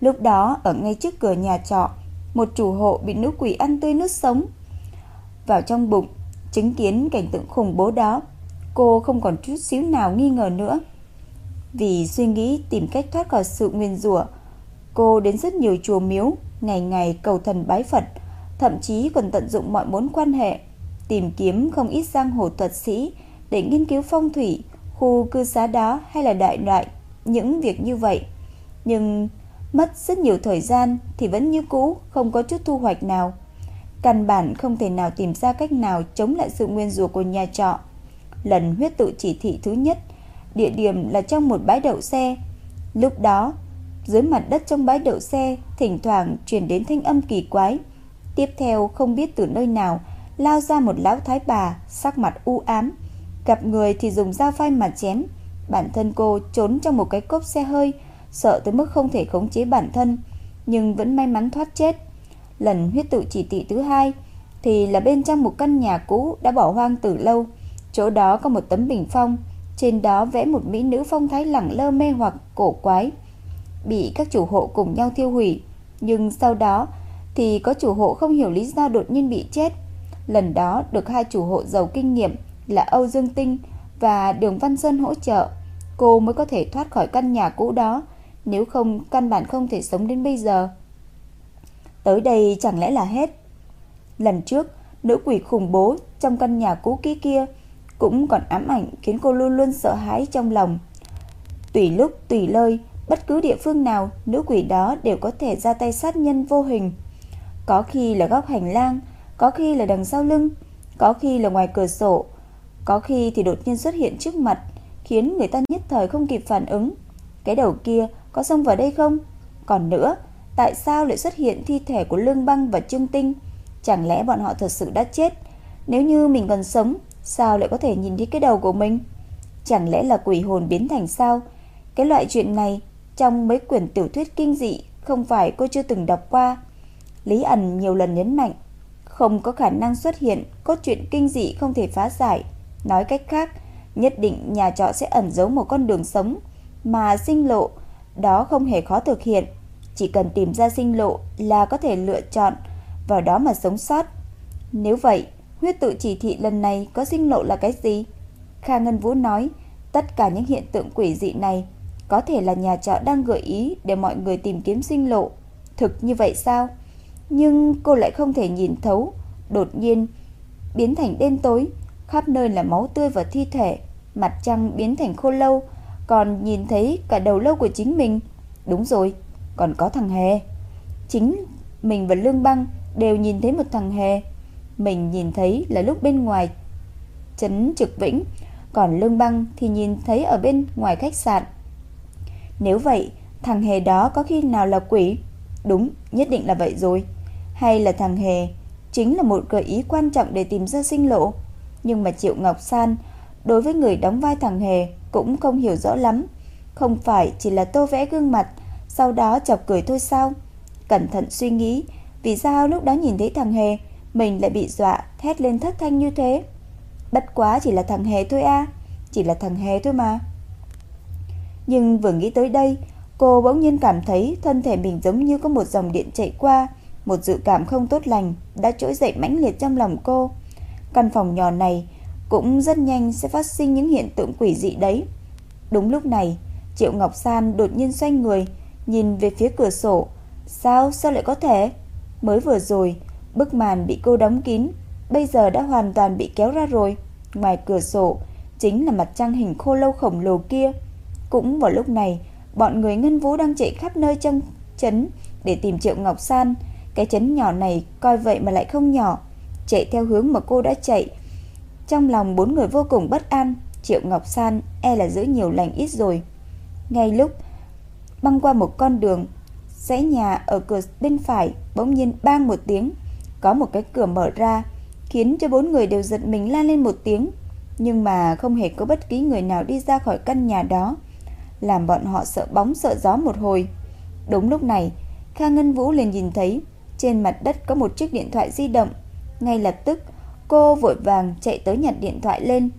Lúc đó, ở ngay trước cửa nhà trọ, một chủ hộ bị nữ quỷ ăn tươi nuốt sống. Vào trong bụng, chứng kiến cảnh tượng khủng bố đó, cô không còn chút xíu nào nghi ngờ nữa. Vì suy nghĩ tìm cách thoát khỏi sự nguyên rủa, cô đến rất nhiều chùa miếu, ngày ngày cầu thần bái Phật, thậm chí còn tận dụng mọi mối quan hệ, tìm kiếm không ít giang hồ thuật sĩ để nghiên cứu phong thủy, khu cư xá đó hay là đại loại những việc như vậy. Nhưng mất rất nhiều thời gian thì vẫn như cũ, không có chút thu hoạch nào. Căn bản không thể nào tìm ra cách nào chống lại sự nguyên rủa của nhà trọ. Lần huyết tự chỉ thị thứ nhất, địa điểm là trong một bãi đậu xe. Lúc đó, dưới mặt đất trong bãi đậu xe thỉnh thoảng truyền đến thanh âm kỳ quái. Tiếp theo không biết từ nơi nào lao ra một lão thái bà, sắc mặt u ám, gặp người thì dùng dao phai mà chém. Bản thân cô trốn trong một cái cốp xe hơi, sợ tới mức không thể khống chế bản thân, nhưng vẫn may mắn thoát chết. Lần huyết tự chỉ thị thứ hai thì là bên trong một căn nhà cũ đã bỏ hoang từ lâu. Chỗ đó có một tấm bình phong, trên đó vẽ một mỹ nữ phong thái lẳng lơ mê hoặc cổ quái, bị các chủ hộ cùng nhau thiêu hủy, nhưng sau đó thì có chủ hộ không hiểu lý do đột nhiên bị chết. Lần đó được hai chủ hộ giàu kinh nghiệm là Âu Dương Tinh và Đường Văn Sơn hỗ trợ, cô mới có thể thoát khỏi căn nhà cũ đó, nếu không căn bản không thể sống đến bây giờ. Tới đây chẳng lẽ là hết. Lần trước, nữ quỷ khủng bố trong căn nhà cũ kỹ kia cũng còn ám ảnh khiến cô luôn luôn sợ hãi trong lòng. Tùy lúc, tùy lơi, bất cứ địa phương nào, nữ quỷ đó đều có thể ra tay sát nhân vô hình. Có khi là góc hành lang, có khi là đằng sau lưng, có khi là ngoài cửa sổ, có khi thì đột nhiên xuất hiện trước mặt, khiến người ta nhất thời không kịp phản ứng. Cái đầu kia có xông vào đây không? Còn nữa, tại sao lại xuất hiện thi thể của Lương Băng và Trương Tinh? Chẳng lẽ bọn họ thật sự đã chết? Nếu như mình còn sống, sao lại có thể nhìn thấy cái đầu của mình? Chẳng lẽ là quỷ hồn biến thành sao? Cái loại chuyện này trong mấy quyển tiểu thuyết kinh dị không phải cô chưa từng đọc qua. Lý ẩn nhiều lần nhấn mạnh, không có khả năng xuất hiện cốt truyện kinh dị không thể phá giải. Nói cách khác, nhất định nhà trọ sẽ ẩn giấu một con đường sống mà sinh lộ, đó không hề khó thực hiện. Chỉ cần tìm ra sinh lộ là có thể lựa chọn vào đó mà sống sót. Nếu vậy, huyết tự chỉ thị lần này có sinh lộ là cái gì? Kha Ngân Vũ nói, tất cả những hiện tượng quỷ dị này có thể là nhà trọ đang gợi ý để mọi người tìm kiếm sinh lộ. Thực như vậy sao? Nhưng cô lại không thể nhìn thấu, đột nhiên biến thành đêm tối, khắp nơi là máu tươi và thi thể, mặt trăng biến thành khô lâu, còn nhìn thấy cả đầu lâu của chính mình. Đúng rồi, còn có thằng Hề. Chính mình và Lương Băng đều nhìn thấy một thằng Hề. Mình nhìn thấy là lúc bên ngoài trấn Trực Vĩnh, còn Lương Băng thì nhìn thấy ở bên ngoài khách sạn. Nếu vậy, thằng Hề đó có khi nào là quỷ? Đúng, nhất định là vậy rồi. Hay là thằng Hề chính là một gợi ý quan trọng để tìm ra sinh lộ? Nhưng mà Triệu Ngọc San đối với người đóng vai thằng Hề cũng không hiểu rõ lắm. Không phải chỉ là tô vẽ gương mặt, sau đó chọc cười thôi sao? Cẩn thận suy nghĩ, vì sao lúc đó nhìn thấy thằng Hề, mình lại bị dọa, thét lên thất thanh như thế? Bất quá chỉ là thằng Hề thôi a, chỉ là thằng Hề thôi mà. Nhưng vừa nghĩ tới đây, cô bỗng nhiên cảm thấy thân thể mình giống như có một dòng điện chạy qua, một dự cảm không tốt lành đã trỗi dậy mãnh liệt trong lòng cô. Căn phòng nhỏ này cũng rất nhanh sẽ phát sinh những hiện tượng quỷ dị đấy. Đúng lúc này, Triệu Ngọc San đột nhiên xoay người, nhìn về phía cửa sổ. Sao, sao lại có thể? Mới vừa rồi, bức màn bị cô đóng kín, bây giờ đã hoàn toàn bị kéo ra rồi. Ngoài cửa sổ, chính là mặt trăng hình khô lâu khổng lồ kia. Cũng vào lúc này, bọn người Ngân Vũ đang chạy khắp nơi trong trấn để tìm Triệu Ngọc San. Cái chấn nhỏ này coi vậy mà lại không nhỏ, chạy theo hướng mà cô đã chạy. Trong lòng bốn người vô cùng bất an, Triệu Ngọc San e là giữ nhiều lành ít rồi. Ngay lúc băng qua một con đường, dãy nhà ở cửa bên phải bỗng nhiên bang một tiếng, có một cái cửa mở ra, khiến cho bốn người đều giật mình la lên một tiếng, nhưng mà không hề có bất kỳ người nào đi ra khỏi căn nhà đó, làm bọn họ sợ bóng sợ gió một hồi. Đúng lúc này, Kha Ngân Vũ liền nhìn thấy trên mặt đất có một chiếc điện thoại di động, ngay lập tức cô vội vàng chạy tới nhặt điện thoại lên.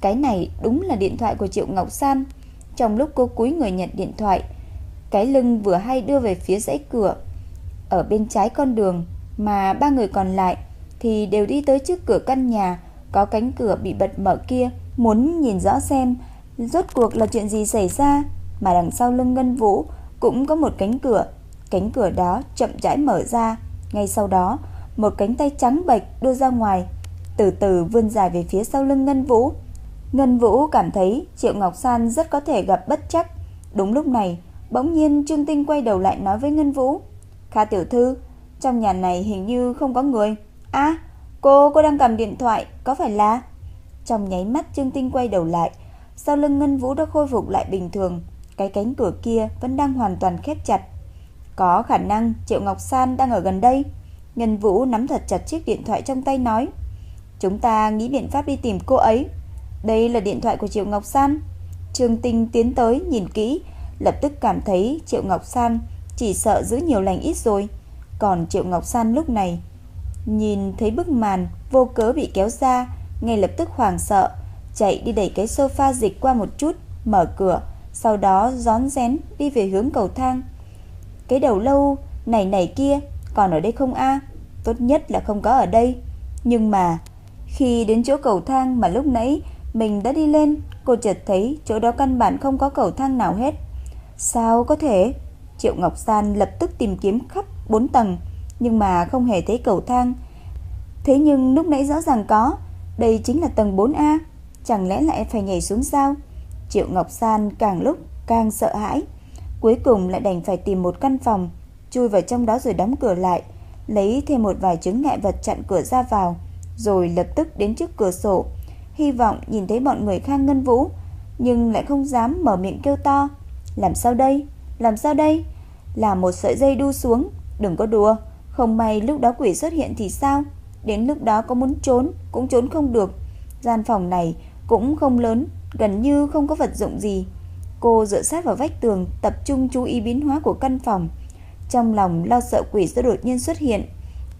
Cái này đúng là điện thoại của Triệu Ngọc San. Trong lúc cô cúi người nhặt điện thoại, cái lưng vừa hay đưa về phía dãy cửa. Ở bên trái con đường mà ba người còn lại thì đều đi tới trước cửa căn nhà có cánh cửa bị bật mở kia, muốn nhìn rõ xem rốt cuộc là chuyện gì xảy ra, mà đằng sau lưng Ngân Vũ cũng có một cánh cửa. Cánh cửa đó chậm rãi mở ra, ngay sau đó, một cánh tay trắng bệch đưa ra ngoài, từ từ vươn dài về phía sau lưng Ngân Vũ. Ngân Vũ cảm thấy Triệu Ngọc San rất có thể gặp bất chắc. Đúng lúc này, bỗng nhiên Trương Tinh quay đầu lại nói với Ngân Vũ: "Kha tiểu thư, trong nhà này hình như không có người." "A, cô cô đang cầm điện thoại, có phải là?" Trong nháy mắt Trương Tinh quay đầu lại, sau lưng Ngân Vũ đã khôi phục lại bình thường, cái cánh cửa kia vẫn đang hoàn toàn khép chặt. Có khả năng Triệu Ngọc San đang ở gần đây. Ngân Vũ nắm thật chặt chiếc điện thoại trong tay nói, "Chúng ta nghĩ biện pháp đi tìm cô ấy." Đây là điện thoại của Triệu Ngọc San. Trương Tinh tiến tới nhìn kỹ, lập tức cảm thấy Triệu Ngọc San chỉ sợ giữ nhiều lành ít rồi. Còn Triệu Ngọc San lúc này nhìn thấy bức màn vô cớ bị kéo ra, ngay lập tức hoảng sợ, chạy đi đẩy cái sofa dịch qua một chút, mở cửa, sau đó gión rén đi về hướng cầu thang. Cái đầu lâu này này kia còn ở đây không a? Tốt nhất là không có ở đây. Nhưng mà khi đến chỗ cầu thang mà lúc nãy mình đã đi lên, cô chợt thấy chỗ đó căn bản không có cầu thang nào hết. Sao có thể? Triệu Ngọc San lập tức tìm kiếm khắp 4 tầng, nhưng mà không hề thấy cầu thang. Thế nhưng lúc nãy rõ ràng có, đây chính là tầng 4A, chẳng lẽ lại phải nhảy xuống sao? Triệu Ngọc San càng lúc càng sợ hãi, cuối cùng lại đành phải tìm một căn phòng, chui vào trong đó rồi đóng cửa lại, lấy thêm một vài chứng ngại vật chặn cửa ra vào, rồi lập tức đến trước cửa sổ, hy vọng nhìn thấy bọn người Khang Ngân Vũ, nhưng lại không dám mở miệng kêu to. Làm sao đây? Làm sao đây? Là một sợi dây đu xuống, đừng có đùa, không may lúc đó quỷ xuất hiện thì sao? Đến lúc đó có muốn trốn cũng trốn không được. Gian phòng này cũng không lớn, gần như không có vật dụng gì. Cô dựa sát vào vách tường, tập trung chú ý biến hóa của căn phòng. Trong lòng lo sợ quỷ sẽ đột nhiên xuất hiện.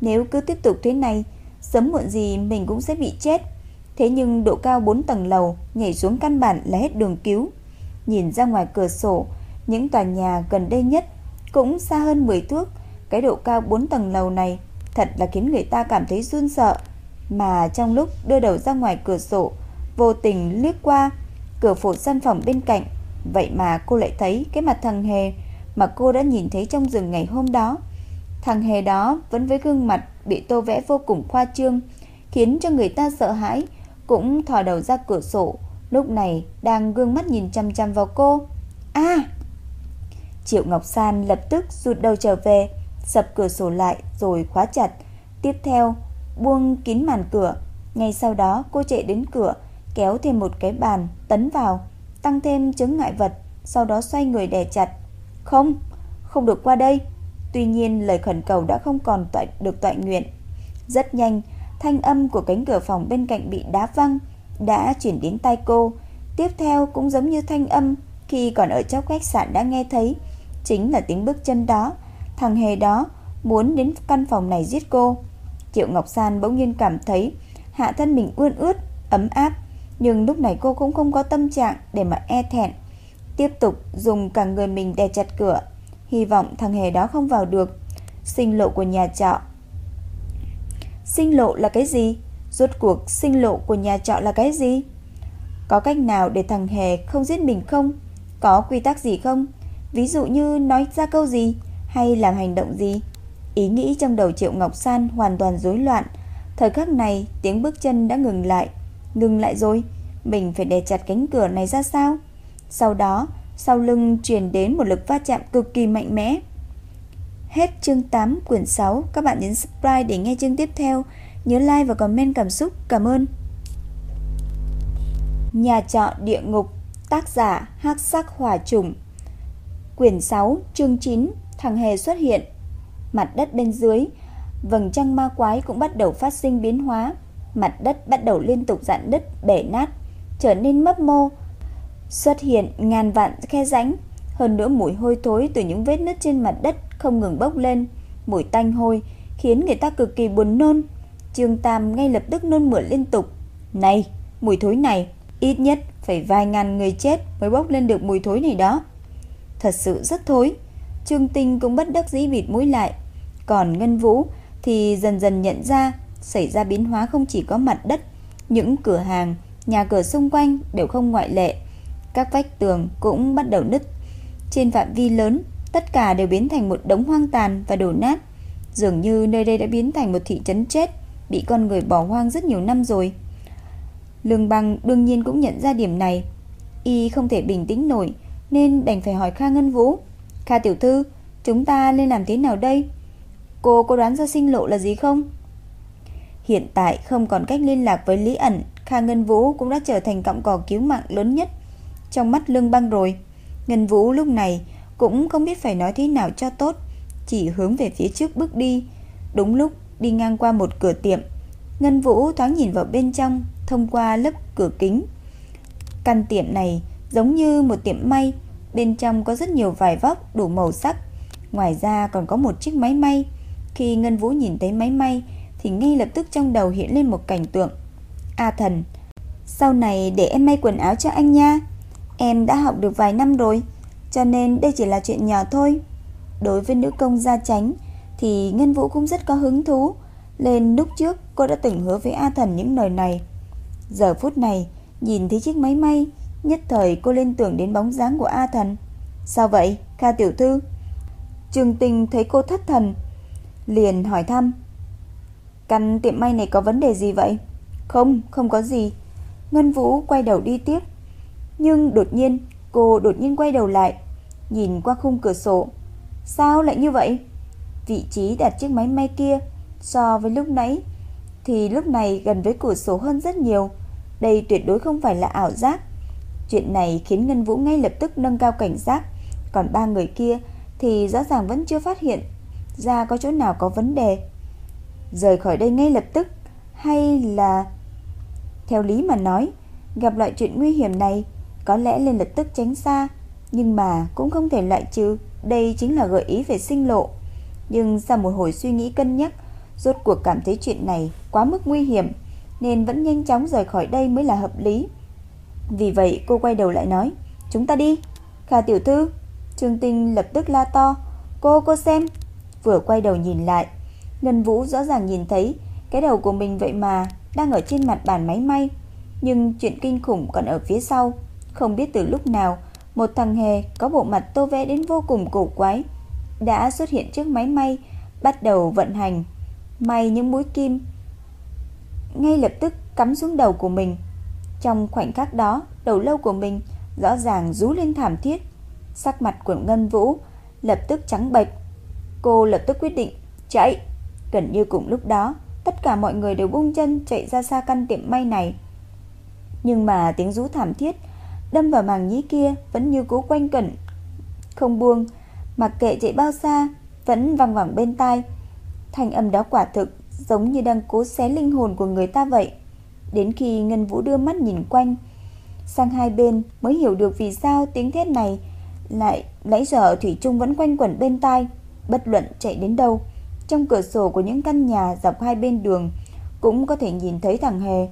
Nếu cứ tiếp tục thế này, sớm muộn gì mình cũng sẽ bị chết. Thế nhưng độ cao 4 tầng lầu, nhảy xuống căn bản là hết đường cứu. Nhìn ra ngoài cửa sổ, những tòa nhà gần đây nhất cũng xa hơn 10 thước. Cái độ cao 4 tầng lầu này thật là khiến người ta cảm thấy run sợ. Mà trong lúc đưa đầu ra ngoài cửa sổ, vô tình liếc qua cửa phổ sân phòng bên cạnh, vậy mà cô lại thấy cái mặt thằng Hề mà cô đã nhìn thấy trong rừng ngày hôm đó. Thằng Hề đó vẫn với gương mặt bị tô vẽ vô cùng khoa trương, khiến cho người ta sợ hãi, cũng thò đầu ra cửa sổ, lúc này đang gương mắt nhìn chăm chăm vào cô. A! Triệu Ngọc San lập tức rụt đầu trở về, sập cửa sổ lại rồi khóa chặt. Tiếp theo, buông kín màn cửa. Ngay sau đó cô chạy đến cửa, kéo thêm một cái bàn, tấn vào, tăng thêm chứng ngại vật, sau đó xoay người đè chặt. Không, không được qua đây. Tuy nhiên lời khẩn cầu đã không còn tọa, được tọa nguyện. Rất nhanh, thanh âm của cánh cửa phòng bên cạnh bị đá văng đã chuyển đến tai cô. Tiếp theo cũng giống như thanh âm khi còn ở trong khách sạn đã nghe thấy, chính là tiếng bước chân đó. Thằng hề đó muốn đến căn phòng này giết cô. Triệu Ngọc San bỗng nhiên cảm thấy hạ thân mình ươn ướt, ấm áp, nhưng lúc này cô cũng không có tâm trạng để mà e thẹn. Tiếp tục dùng cả người mình đè chặt cửa, hy vọng thằng hề đó không vào được. Sinh lộ của nhà trọ. Sinh lộ là cái gì? Rốt cuộc sinh lộ của nhà trọ là cái gì? Có cách nào để thằng hề không giết mình không? Có quy tắc gì không? Ví dụ như nói ra câu gì hay làm hành động gì? Ý nghĩ trong đầu Triệu Ngọc San hoàn toàn rối loạn. Thời khắc này, tiếng bước chân đã ngừng lại. Ngừng lại rồi, mình phải đè chặt cánh cửa này ra sao? Sau đó, sau lưng truyền đến một lực va chạm cực kỳ mạnh mẽ. Hết chương 8 quyển 6, các bạn nhấn subscribe để nghe chương tiếp theo. Nhớ like và comment cảm xúc. Cảm ơn. Nhà trọ địa ngục, tác giả Hắc Sắc Hỏa Trùng. Quyển 6, chương 9, thằng hề xuất hiện. Mặt đất bên dưới, vầng trăng ma quái cũng bắt đầu phát sinh biến hóa. Mặt đất bắt đầu liên tục dạn đất, bể nát, trở nên mấp mô. Xuất hiện ngàn vạn khe rãnh, hơn nữa mùi hôi thối từ những vết nứt trên mặt đất không ngừng bốc lên, mùi tanh hôi khiến người ta cực kỳ buồn nôn. Trương Tam ngay lập tức nôn mửa liên tục. "Này, mùi thối này, ít nhất phải vài ngàn người chết mới bốc lên được mùi thối này đó." Thật sự rất thối. Trương Tinh cũng bất đắc dĩ bịt mũi lại. Còn Ngân Vũ thì dần dần nhận ra xảy ra biến hóa không chỉ có mặt đất, những cửa hàng, nhà cửa xung quanh đều không ngoại lệ. Các vách tường cũng bắt đầu nứt. Trên phạm vi lớn, tất cả đều biến thành một đống hoang tàn và đổ nát. Dường như nơi đây đã biến thành một thị trấn chết, bị con người bỏ hoang rất nhiều năm rồi. Lương Băng đương nhiên cũng nhận ra điểm này. Y không thể bình tĩnh nổi, nên đành phải hỏi Kha Ngân Vũ. Kha tiểu thư, chúng ta nên làm thế nào đây? Cô có đoán ra sinh lộ là gì không? Hiện tại không còn cách liên lạc với Lý ẩn, Kha Ngân Vũ cũng đã trở thành cọng cỏ cứu mạng lớn nhất trong mắt Lương Băng rồi. Ngân Vũ lúc này cũng không biết phải nói thế nào cho tốt, chỉ hướng về phía trước bước đi. Đúng lúc đi ngang qua một cửa tiệm, Ngân Vũ thoáng nhìn vào bên trong thông qua lớp cửa kính. Căn tiệm này giống như một tiệm may, bên trong có rất nhiều vải vóc đủ màu sắc. Ngoài ra còn có một chiếc máy may. Khi Ngân Vũ nhìn thấy máy may thì ngay lập tức trong đầu hiện lên một cảnh tượng. A thần, sau này để em may quần áo cho anh nha. Em đã học được vài năm rồi, cho nên đây chỉ là chuyện nhỏ thôi. Đối với nữ công gia tránh thì Ngân Vũ cũng rất có hứng thú. Lên lúc trước cô đã từng hứa với A Thần những lời này. Giờ phút này, nhìn thấy chiếc máy may, nhất thời cô lên tưởng đến bóng dáng của A Thần. Sao vậy, Kha tiểu thư? Trường Tình thấy cô thất thần, liền hỏi thăm. Căn tiệm may này có vấn đề gì vậy? Không, không có gì. Ngân Vũ quay đầu đi tiếp. Nhưng đột nhiên, cô đột nhiên quay đầu lại, nhìn qua khung cửa sổ. Sao lại như vậy? Vị trí đặt chiếc máy may kia so với lúc nãy thì lúc này gần với cửa sổ hơn rất nhiều. Đây tuyệt đối không phải là ảo giác. Chuyện này khiến Ngân Vũ ngay lập tức nâng cao cảnh giác, còn ba người kia thì rõ ràng vẫn chưa phát hiện ra có chỗ nào có vấn đề. Rời khỏi đây ngay lập tức hay là theo lý mà nói, gặp loại chuyện nguy hiểm này có lẽ nên lập tức tránh xa, nhưng mà cũng không thể loại trừ, đây chính là gợi ý về sinh lộ. Nhưng sau một hồi suy nghĩ cân nhắc, rốt cuộc cảm thấy chuyện này quá mức nguy hiểm, nên vẫn nhanh chóng rời khỏi đây mới là hợp lý. Vì vậy cô quay đầu lại nói, chúng ta đi. Kha tiểu thư, Trương Tinh lập tức la to, cô cô xem. Vừa quay đầu nhìn lại, Ngân Vũ rõ ràng nhìn thấy cái đầu của mình vậy mà đang ở trên mặt bàn máy may. Nhưng chuyện kinh khủng còn ở phía sau. Không biết từ lúc nào, một thằng hề có bộ mặt tô vẽ đến vô cùng cổ quái đã xuất hiện trước máy may, bắt đầu vận hành, may những mũi kim ngay lập tức cắm xuống đầu của mình. Trong khoảnh khắc đó, đầu lâu của mình rõ ràng rú lên thảm thiết. Sắc mặt của Ngân Vũ lập tức trắng bệch. Cô lập tức quyết định chạy. Gần như cùng lúc đó, tất cả mọi người đều bung chân chạy ra xa căn tiệm may này. Nhưng mà tiếng rú thảm thiết đâm vào màng nhĩ kia vẫn như cố quanh cẩn không buông, mặc kệ chạy bao xa vẫn vang vẳng bên tai. Thanh âm đó quả thực giống như đang cố xé linh hồn của người ta vậy. Đến khi Ngân Vũ đưa mắt nhìn quanh sang hai bên mới hiểu được vì sao tiếng thét này lại lấy giờ thủy chung vẫn quanh quẩn bên tai, bất luận chạy đến đâu. Trong cửa sổ của những căn nhà dọc hai bên đường cũng có thể nhìn thấy thằng Hề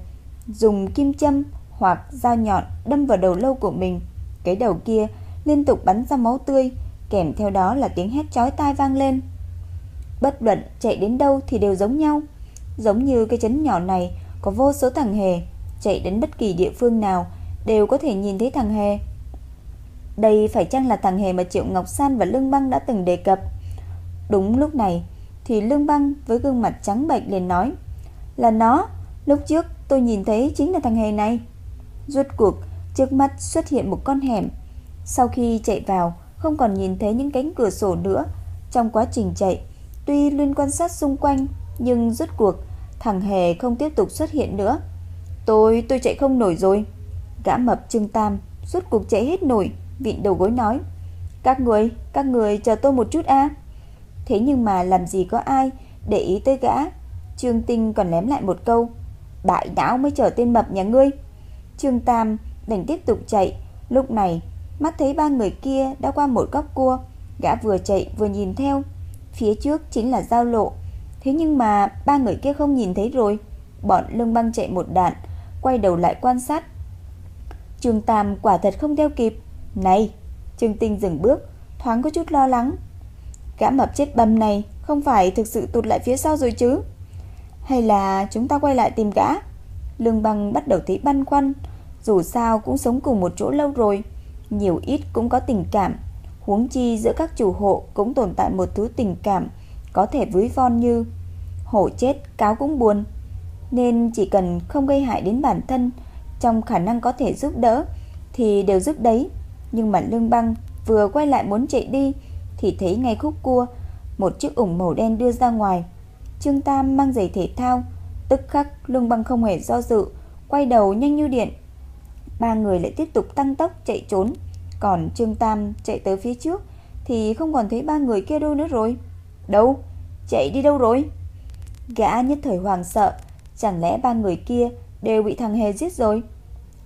dùng kim châm hoặc dao nhọn đâm vào đầu lâu của mình. Cái đầu kia liên tục bắn ra máu tươi, kèm theo đó là tiếng hét chói tai vang lên. Bất luận chạy đến đâu thì đều giống nhau, giống như cái chấn nhỏ này có vô số thằng hề, chạy đến bất kỳ địa phương nào đều có thể nhìn thấy thằng hề. Đây phải chăng là thằng hề mà Triệu Ngọc San và Lương Băng đã từng đề cập? Đúng lúc này thì Lương Băng với gương mặt trắng bệch liền nói: "Là nó, lúc trước tôi nhìn thấy chính là thằng hề này." Rốt cuộc, trước mắt xuất hiện một con hẻm. Sau khi chạy vào, không còn nhìn thấy những cánh cửa sổ nữa, Trong quá trình chạy, tuy luôn quan sát xung quanh, nhưng rốt cuộc thằng Hề không tiếp tục xuất hiện nữa. Tôi, tôi chạy không nổi rồi. Gã mập Trương Tam suốt cuộc chạy hết nổi, vịn đầu gối nói. Các người, các người chờ tôi một chút a. Thế nhưng mà làm gì có ai để ý tới gã. Trương Tinh còn lém lại một câu. Bại não mới chờ tên mập nhà ngươi. Trương Tam đành tiếp tục chạy. Lúc này, mắt thấy ba người kia đã qua một góc cua. Gã vừa chạy vừa nhìn theo. Phía trước chính là giao lộ. Thế nhưng mà ba người kia không nhìn thấy rồi. Bọn lưng băng chạy một đạn, quay đầu lại quan sát. Trương Tam quả thật không theo kịp. Này, Trương Tinh dừng bước, thoáng có chút lo lắng. Gã mập chết bầm này không phải thực sự tụt lại phía sau rồi chứ? Hay là chúng ta quay lại tìm gã? Lương băng bắt đầu thấy băn khoăn, dù sao cũng sống cùng một chỗ lâu rồi, nhiều ít cũng có tình cảm. Huống chi giữa các chủ hộ cũng tồn tại một thứ tình cảm có thể vúi von như hổ chết cáo cũng buồn. Nên chỉ cần không gây hại đến bản thân, trong khả năng có thể giúp đỡ thì đều giúp đấy. Nhưng mà Lương Băng vừa quay lại muốn chạy đi thì thấy ngay khúc cua một chiếc ủng màu đen đưa ra ngoài. Trương Tam mang giày thể thao, tức khắc Lương Băng không hề do dự, quay đầu nhanh như điện. Ba người lại tiếp tục tăng tốc chạy trốn, còn Trương Tam chạy tới phía trước thì không còn thấy ba người kia đâu nữa rồi. Đâu? Chạy đi đâu rồi? Gã nhất thời hoàng sợ, chẳng lẽ ba người kia đều bị thằng Hề giết rồi?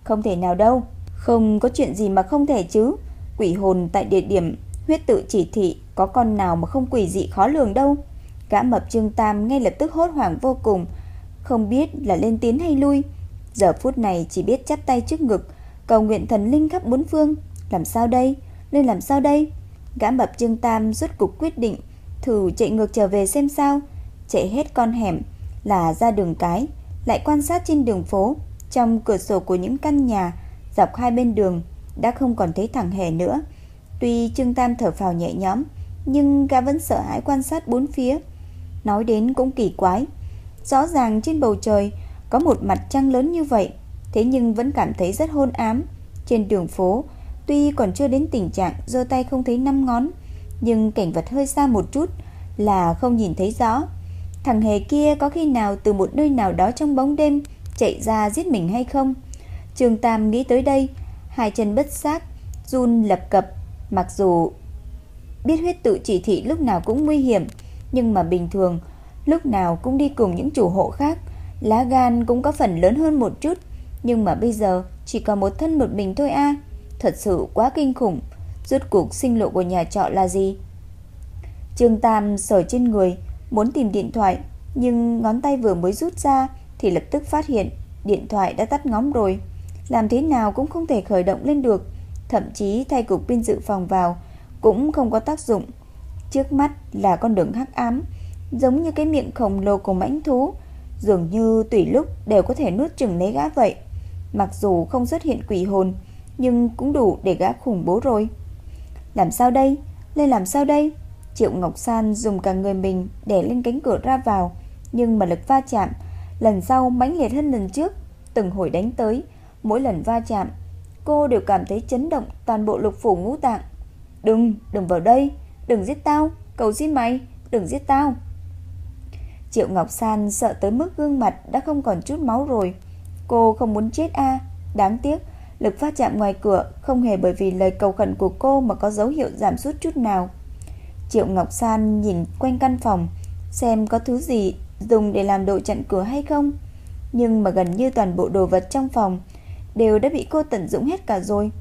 Không thể nào đâu, không có chuyện gì mà không thể chứ. Quỷ hồn tại địa điểm huyết tự chỉ thị có con nào mà không quỷ dị khó lường đâu. Gã mập Trương Tam ngay lập tức hốt hoảng vô cùng, không biết là lên tiến hay lui. Giờ phút này chỉ biết chắp tay trước ngực, cầu nguyện thần linh khắp bốn phương. Làm sao đây? Nên làm sao đây? Gã mập Trương Tam rút cục quyết định, thử chạy ngược trở về xem sao. Chạy hết con hẻm là ra đường cái, lại quan sát trên đường phố, trong cửa sổ của những căn nhà dọc hai bên đường đã không còn thấy thằng hề nữa. Tuy Trương Tam thở phào nhẹ nhõm, nhưng gã vẫn sợ hãi quan sát bốn phía. Nói đến cũng kỳ quái, rõ ràng trên bầu trời có một mặt trăng lớn như vậy, thế nhưng vẫn cảm thấy rất hôn ám. Trên đường phố, tuy còn chưa đến tình trạng giơ tay không thấy năm ngón, nhưng cảnh vật hơi xa một chút là không nhìn thấy rõ. Thằng hề kia có khi nào từ một nơi nào đó trong bóng đêm chạy ra giết mình hay không? Trường Tam nghĩ tới đây, hai chân bất giác run lập cập, mặc dù biết huyết tự chỉ thị lúc nào cũng nguy hiểm, nhưng mà bình thường lúc nào cũng đi cùng những chủ hộ khác, lá gan cũng có phần lớn hơn một chút, nhưng mà bây giờ chỉ còn một thân một mình thôi a, thật sự quá kinh khủng. Rốt cuộc sinh lộ của nhà trọ là gì? Trương Tam sờ trên người, muốn tìm điện thoại, nhưng ngón tay vừa mới rút ra thì lập tức phát hiện điện thoại đã tắt ngóm rồi. Làm thế nào cũng không thể khởi động lên được, thậm chí thay cục pin dự phòng vào cũng không có tác dụng. Trước mắt là con đường hắc ám, giống như cái miệng khổng lồ của mãnh thú, dường như tùy lúc đều có thể nuốt chửng lấy gã vậy. Mặc dù không xuất hiện quỷ hồn, nhưng cũng đủ để gã khủng bố rồi. Làm sao đây? Lên làm sao đây? Triệu Ngọc San dùng cả người mình để lên cánh cửa ra vào, nhưng mà lực va chạm lần sau mãnh liệt hơn lần trước, từng hồi đánh tới, mỗi lần va chạm, cô đều cảm thấy chấn động toàn bộ lục phủ ngũ tạng. "Đừng, đừng vào đây, đừng giết tao, cầu xin mày, đừng giết tao." Triệu Ngọc San sợ tới mức gương mặt đã không còn chút máu rồi. Cô không muốn chết a, đáng tiếc lực va chạm ngoài cửa không hề bởi vì lời cầu khẩn của cô mà có dấu hiệu giảm sút chút nào. Triệu Ngọc San nhìn quanh căn phòng, xem có thứ gì dùng để làm đồ chặn cửa hay không. Nhưng mà gần như toàn bộ đồ vật trong phòng đều đã bị cô tận dụng hết cả rồi.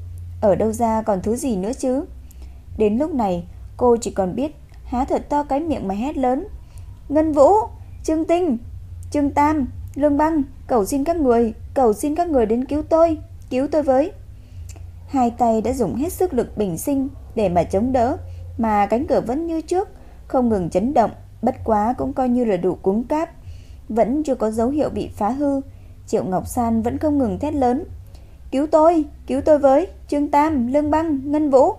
Ở đâu ra còn thứ gì nữa chứ? Đến lúc này, cô chỉ còn biết há thật to cái miệng mà hét lớn. Ngân Vũ, Trương Tinh, Trương Tam, Lương Băng, cầu xin các người, cầu xin các người đến cứu tôi, cứu tôi với. Hai tay đã dùng hết sức lực bình sinh để mà chống đỡ, mà cánh cửa vẫn như trước, không ngừng chấn động, bất quá cũng coi như là đủ cúng cáp. Vẫn chưa có dấu hiệu bị phá hư, Triệu Ngọc San vẫn không ngừng thét lớn. Cứu tôi, cứu tôi với, Trương Tam, Lương Băng, Ngân Vũ.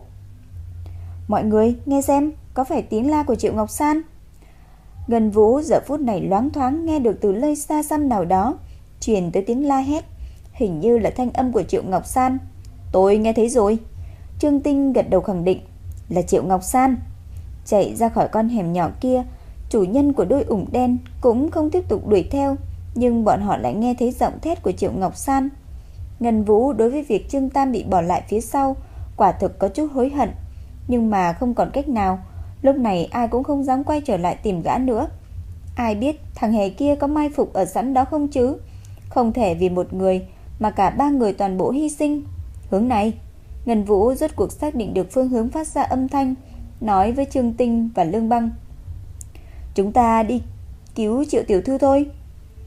Mọi người nghe xem, có phải tiếng la của Triệu Ngọc San? Ngân Vũ giờ phút này loáng thoáng nghe được từ nơi xa xăm nào đó, truyền tới tiếng la hét, hình như là thanh âm của Triệu Ngọc San. Tôi nghe thấy rồi. Trương Tinh gật đầu khẳng định là Triệu Ngọc San. chạy ra khỏi con hẻm nhỏ kia. Chủ nhân của đôi ủng đen cũng không tiếp tục đuổi theo, nhưng bọn họ lại nghe thấy giọng thét của Triệu Ngọc San. Ngân Vũ đối với việc Trương Tam bị bỏ lại phía sau, quả thực có chút hối hận, nhưng mà không còn cách nào, lúc này ai cũng không dám quay trở lại tìm gã nữa. Ai biết thằng hề kia có mai phục ở sẵn đó không chứ? Không thể vì một người mà cả ba người toàn bộ hy sinh. Hướng này, Ngân Vũ rốt cuộc xác định được phương hướng phát ra âm thanh, nói với Trương Tinh và Lương Băng. Chúng ta đi cứu Triệu Tiểu Thư thôi.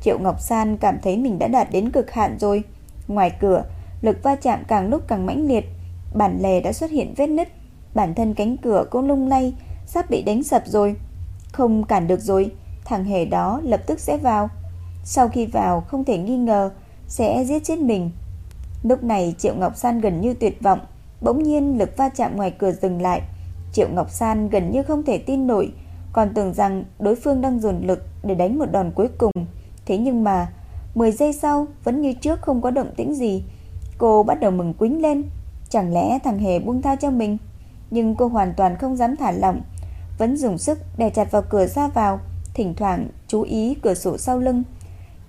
Triệu Ngọc San cảm thấy mình đã đạt đến cực hạn rồi. Ngoài cửa, lực va chạm càng lúc càng mãnh liệt, bản lề đã xuất hiện vết nứt, bản thân cánh cửa cũng lung lay, sắp bị đánh sập rồi. Không cản được rồi, thằng hề đó lập tức sẽ vào. Sau khi vào không thể nghi ngờ sẽ giết chết mình. Lúc này Triệu Ngọc San gần như tuyệt vọng, bỗng nhiên lực va chạm ngoài cửa dừng lại. Triệu Ngọc San gần như không thể tin nổi, còn tưởng rằng đối phương đang dồn lực để đánh một đòn cuối cùng. Thế nhưng mà 10 giây sau vẫn như trước không có động tĩnh gì. Cô bắt đầu mừng quính lên, chẳng lẽ thằng Hề buông tha cho mình? Nhưng cô hoàn toàn không dám thả lỏng, vẫn dùng sức đè chặt vào cửa ra vào, thỉnh thoảng chú ý cửa sổ sau lưng.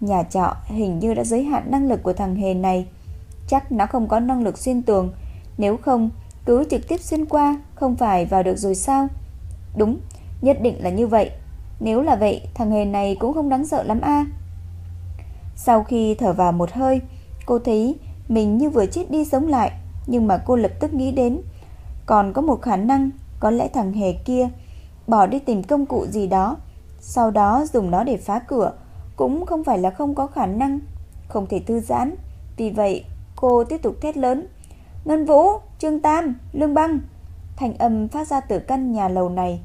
Nhà trọ hình như đã giới hạn năng lực của thằng Hề này, chắc nó không có năng lực xuyên tường, nếu không cứ trực tiếp xuyên qua không phải vào được rồi sao? Đúng, nhất định là như vậy. Nếu là vậy, thằng Hề này cũng không đáng sợ lắm a. Sau khi thở vào một hơi, cô thấy mình như vừa chết đi sống lại, nhưng mà cô lập tức nghĩ đến còn có một khả năng, có lẽ thằng hề kia bỏ đi tìm công cụ gì đó, sau đó dùng nó để phá cửa, cũng không phải là không có khả năng, không thể thư giãn. Vì vậy, cô tiếp tục thét lớn: "Ngân Vũ, Trương Tam, Lương Băng!" Thành âm phát ra từ căn nhà lầu này,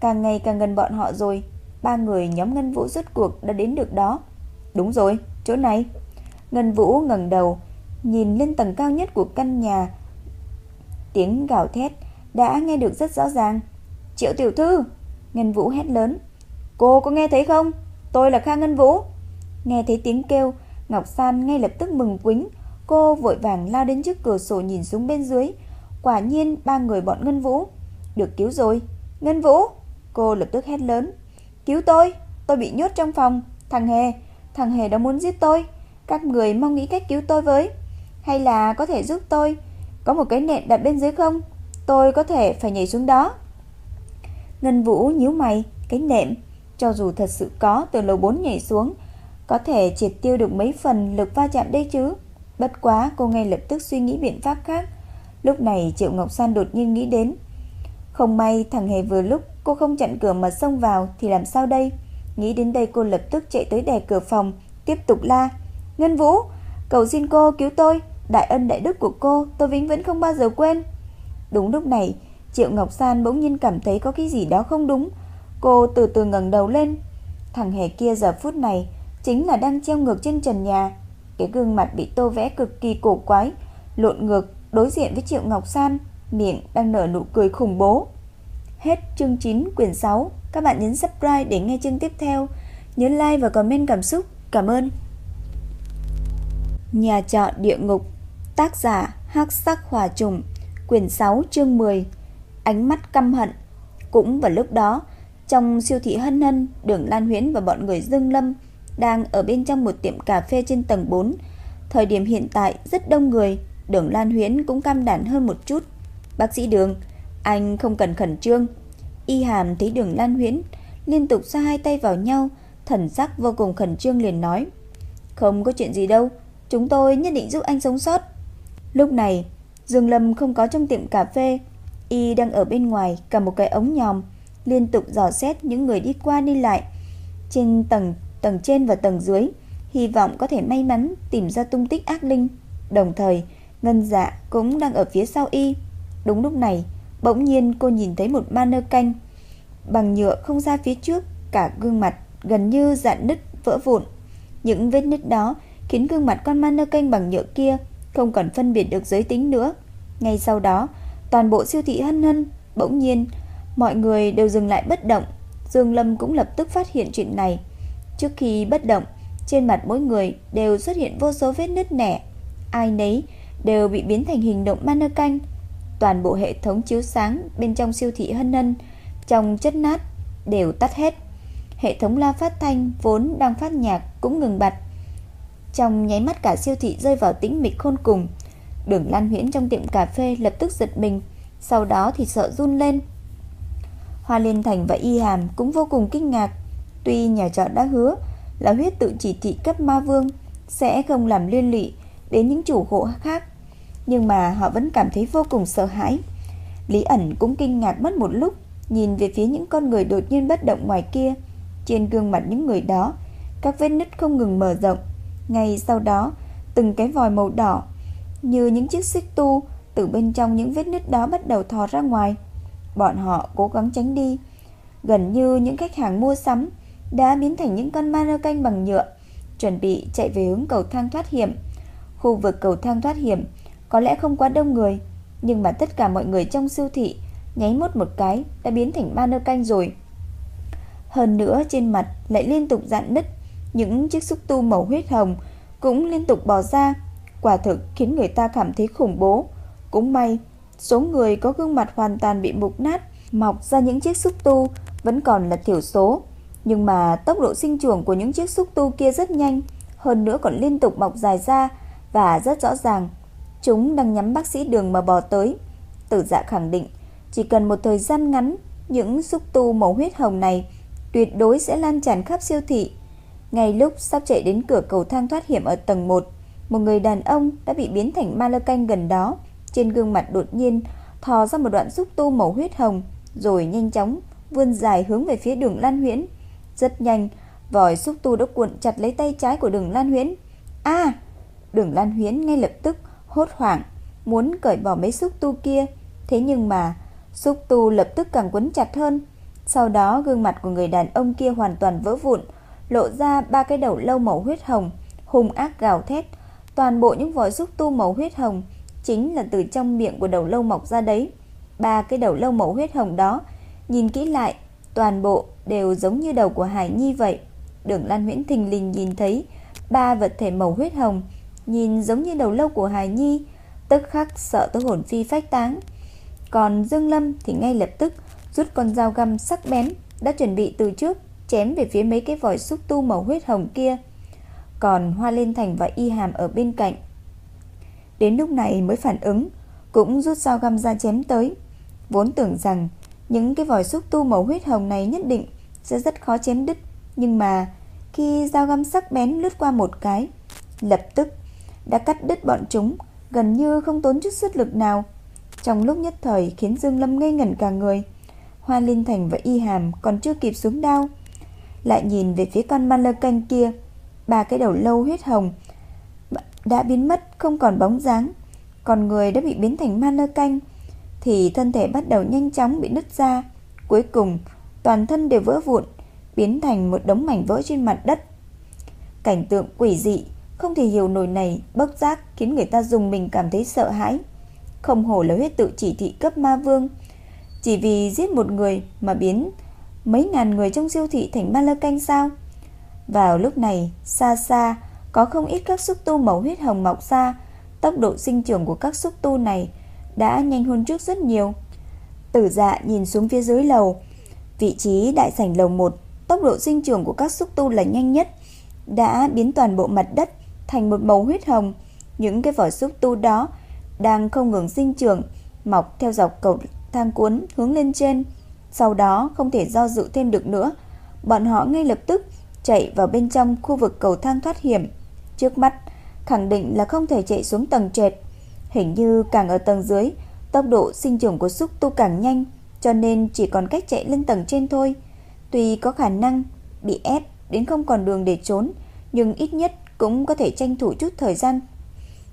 càng ngày càng gần bọn họ rồi. Ba người nhóm Ngân Vũ rốt cuộc đã đến được đó. Đúng rồi, chỗ này. Ngân Vũ ngẩng đầu, nhìn lên tầng cao nhất của căn nhà. Tiếng gào thét đã nghe được rất rõ ràng. Triệu tiểu thư, Ngân Vũ hét lớn. Cô có nghe thấy không? Tôi là Kha Ngân Vũ. Nghe thấy tiếng kêu, Ngọc San ngay lập tức mừng quính. Cô vội vàng lao đến trước cửa sổ nhìn xuống bên dưới. Quả nhiên, ba người bọn Ngân Vũ. Được cứu rồi. Ngân Vũ! Cô lập tức hét lớn. Cứu tôi! Tôi bị nhốt trong phòng. Thằng Hề! Thằng Hề đã muốn giết tôi. Các người mong nghĩ cách cứu tôi với. Hay là có thể giúp tôi Có một cái nệm đặt bên dưới không Tôi có thể phải nhảy xuống đó Ngân Vũ nhíu mày Cái nệm Cho dù thật sự có, từ lầu 4 nhảy xuống, Có thể triệt tiêu được mấy phần lực va chạm đây chứ Bất quá, cô ngay lập tức suy nghĩ biện pháp khác. Lúc này, Triệu Ngọc San đột nhiên nghĩ đến, Không may, thằng Hề vừa lúc Cô không chặn cửa mà xông vào, Thì làm sao đây? Nghĩ đến đây, cô lập tức chạy tới đè cửa phòng, Tiếp tục la, Ngân Vũ, Cầu xin cô cứu tôi. Đại ân đại đức của cô, tôi vĩnh viễn không bao giờ quên. Đúng lúc này, Triệu Ngọc San bỗng nhiên cảm thấy có cái gì đó không đúng. Cô từ từ ngẩng đầu lên. Thằng hề kia giờ phút này Chính là đang treo ngược trên trần nhà. Cái gương mặt bị tô vẽ cực kỳ cổ quái, Lộn ngược, đối diện với Triệu Ngọc San, Miệng đang nở nụ cười khủng bố. Hết chương 9 quyển 6 Các bạn nhấn subscribe để nghe chương tiếp theo. Nhớ like và comment cảm xúc. Cảm ơn. Nhà trọ địa ngục. Tác giả Hắc Sắc Hỏa Trùng. Quyển 6 chương 10 Ánh mắt căm hận. Cũng vào lúc đó, Trong siêu thị hân hân, Đường Lan Huyến và bọn người Dương Lâm đang ở bên trong một tiệm cà phê trên tầng 4 Thời điểm hiện tại, rất đông người, Đường Lan Huyễn cũng cam đảm hơn một chút. Bác sĩ Đường, Anh không cần khẩn trương. Y Hàm thấy đường Lan Huyễn, Liên tục xa hai tay vào nhau, Thần sắc vô cùng khẩn trương liền nói, Không có chuyện gì đâu, Chúng tôi nhất định giúp anh sống sót. Lúc này, Dương Lâm không có trong tiệm cà phê. Y đang ở bên ngoài, cầm một cái ống nhòm, Liên tục dò xét những người đi qua đi lại. Trên tầng tầng trên và tầng dưới Hy vọng có thể may mắn tìm ra tung tích ác linh Đồng thời Ngân dạ cũng đang ở phía sau Y Đúng lúc này Bỗng nhiên cô nhìn thấy một banner canh Bằng nhựa không ra phía trước Cả gương mặt gần như dạn nứt vỡ vụn Những vết nứt đó khiến gương mặt con mannequin bằng nhựa kia không còn phân biệt được giới tính nữa. Ngay sau đó, toàn bộ siêu thị hân hân, bỗng nhiên, mọi người đều dừng lại bất động. Dương Lâm cũng lập tức phát hiện chuyện này. Trước khi bất động, trên mặt mỗi người đều xuất hiện vô số vết nứt nẻ. Ai nấy đều bị biến thành hình động mannequin. Toàn bộ hệ thống chiếu sáng bên trong siêu thị hân hân trong chất nát đều tắt hết. Hệ thống loa phát thanh vốn đang phát nhạc cũng ngừng bật. Trong nháy mắt cả siêu thị rơi vào tĩnh mịch khôn cùng. Đường Lan Huyễn trong tiệm cà phê lập tức giật mình, sau đó thì sợ run lên. Hoa Liên Thành và Y Hàm cũng vô cùng kinh ngạc. Tuy nhà trọ đã hứa là huyết tự chỉ thị cấp ma vương sẽ không làm liên lụy đến những chủ hộ khác, nhưng mà họ vẫn cảm thấy vô cùng sợ hãi. Lý ẩn cũng kinh ngạc mất một lúc, nhìn về phía những con người đột nhiên bất động ngoài kia. Trên gương mặt những người đó, các vết nứt không ngừng mở rộng. Ngay sau đó, từng cái vòi màu đỏ như những chiếc xích tu từ bên trong những vết nứt đó bắt đầu thò ra ngoài. Bọn họ cố gắng tránh đi, gần như những khách hàng mua sắm đã biến thành những con ma canh bằng nhựa, chuẩn bị chạy về hướng cầu thang thoát hiểm. Khu vực cầu thang thoát hiểm có lẽ không quá đông người, nhưng mà tất cả mọi người trong siêu thị nháy mốt một cái đã biến thành ma canh rồi. Hơn nữa trên mặt lại liên tục dạn nứt, những chiếc xúc tu màu huyết hồng cũng liên tục bò ra, quả thực khiến người ta cảm thấy khủng bố. Cũng may, số người có gương mặt hoàn toàn bị mục nát, mọc ra những chiếc xúc tu vẫn còn là thiểu số. Nhưng mà tốc độ sinh trưởng của những chiếc xúc tu kia rất nhanh, hơn nữa còn liên tục mọc dài ra và rất rõ ràng. Chúng đang nhắm bác sĩ đường mà bò tới. Tử dạ khẳng định, chỉ cần một thời gian ngắn, những xúc tu màu huyết hồng này tuyệt đối sẽ lan tràn khắp siêu thị. Ngay lúc sắp chạy đến cửa cầu thang thoát hiểm ở tầng 1, một người đàn ông đã bị biến thành ma lơ canh gần đó, trên gương mặt đột nhiên thò ra một đoạn xúc tu màu huyết hồng, rồi nhanh chóng vươn dài hướng về phía Đường Lan Huyễn. Rất nhanh, vòi xúc tu đã cuộn chặt lấy tay trái của Đường Lan Huyễn. A! Đường Lan Huyễn ngay lập tức hốt hoảng, muốn cởi bỏ mấy xúc tu kia, thế nhưng mà xúc tu lập tức càng quấn chặt hơn. Sau đó gương mặt của người đàn ông kia hoàn toàn vỡ vụn, lộ ra ba cái đầu lâu màu huyết hồng, hung ác gào thét. Toàn bộ những vòi xúc tu màu huyết hồng chính là từ trong miệng của đầu lâu mọc ra đấy. Ba cái đầu lâu màu huyết hồng đó, nhìn kỹ lại, toàn bộ đều giống như đầu của Hải Nhi vậy. Đường Lan Nguyễn thình lình nhìn thấy ba vật thể màu huyết hồng, nhìn giống như đầu lâu của Hải Nhi, tức khắc sợ tới hồn phi phách tán. Còn Dương Lâm thì ngay lập tức rút con dao găm sắc bén đã chuẩn bị từ trước chém về phía mấy cái vòi xúc tu màu huyết hồng kia. Còn Hoa Liên Thành và Y Hàm ở bên cạnh. Đến lúc này mới phản ứng, cũng rút dao găm ra chém tới. Vốn tưởng rằng những cái vòi xúc tu màu huyết hồng này nhất định sẽ rất khó chém đứt, nhưng mà khi dao găm sắc bén lướt qua một cái, lập tức đã cắt đứt bọn chúng, gần như không tốn chút sức lực nào. Trong lúc nhất thời khiến Dương Lâm ngây ngẩn cả người. Hoa Linh Thành và Y Hàm còn chưa kịp xuống đao, lại nhìn về phía con man lơ canh kia, ba cái đầu lâu huyết hồng đã biến mất không còn bóng dáng, còn người đã bị biến thành man lơ canh thì thân thể bắt đầu nhanh chóng bị nứt ra, cuối cùng toàn thân đều vỡ vụn, biến thành một đống mảnh vỡ trên mặt đất. Cảnh tượng quỷ dị, không thể hiểu nổi này bốc giác khiến người ta dùng mình cảm thấy sợ hãi. Không hổ là huyết tự chỉ thị cấp ma vương, chỉ vì giết một người mà biến mấy ngàn người trong siêu thị thành ma lơ canh sao? Vào lúc này, xa xa có không ít các xúc tu màu huyết hồng mọc ra, tốc độ sinh trưởng của các xúc tu này đã nhanh hơn trước rất nhiều. Tử Dạ nhìn xuống phía dưới lầu, vị trí đại sảnh lầu 1, tốc độ sinh trưởng của các xúc tu là nhanh nhất, đã biến toàn bộ mặt đất thành một màu huyết hồng. Những cái vỏ xúc tu đó đang không ngừng sinh trưởng, mọc theo dọc cầu thang cuốn hướng lên trên. Sau đó không thể do dự thêm được nữa, bọn họ ngay lập tức chạy vào bên trong khu vực cầu thang thoát hiểm. Trước mắt, khẳng định là không thể chạy xuống tầng trệt. Hình như càng ở tầng dưới, tốc độ sinh trưởng của xúc tu càng nhanh, cho nên chỉ còn cách chạy lên tầng trên thôi. Tuy có khả năng bị ép đến không còn đường để trốn, nhưng ít nhất cũng có thể tranh thủ chút thời gian.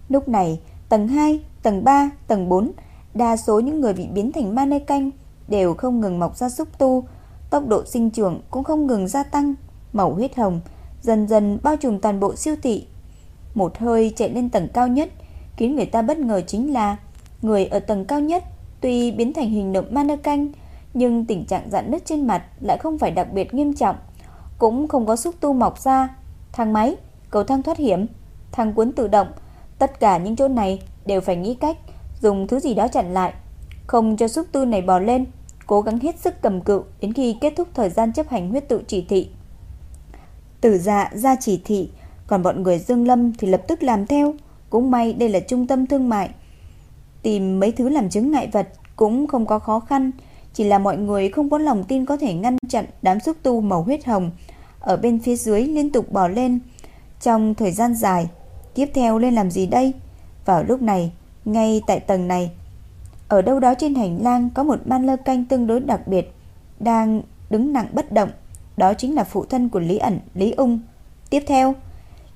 Lúc này, tầng 2, tầng 3, tầng 4, đa số những người bị biến thành ma canh đều không ngừng mọc ra xúc tu, tốc độ sinh trưởng cũng không ngừng gia tăng, màu huyết hồng dần dần bao trùm toàn bộ siêu thị. Một hơi chạy lên tầng cao nhất, khiến người ta bất ngờ chính là người ở tầng cao nhất tuy biến thành hình nộm mannequin nhưng tình trạng rạn nứt trên mặt lại không phải đặc biệt nghiêm trọng, cũng không có xúc tu mọc ra. Thang máy, cầu thang thoát hiểm, thang cuốn tự động, tất cả những chỗ này đều phải nghĩ cách dùng thứ gì đó chặn lại, không cho xúc tu này bò lên. cố gắng hết sức cầm cự đến khi kết thúc thời gian chấp hành huyết tự chỉ thị. Tử dạ ra chỉ thị, còn bọn người Dương Lâm thì lập tức làm theo. Cũng may đây là trung tâm thương mại. Tìm mấy thứ làm chứng ngại vật cũng không có khó khăn, chỉ là mọi người không có lòng tin có thể ngăn chặn đám xúc tu màu huyết hồng ở bên phía dưới liên tục bò lên trong thời gian dài. Tiếp theo lên làm gì đây? Vào lúc này, ngay tại tầng này, ở đâu đó trên hành lang có một ban lơ canh tương đối đặc biệt đang đứng nặng bất động, đó chính là phụ thân của Lý ẩn, Lý Ung. Tiếp theo,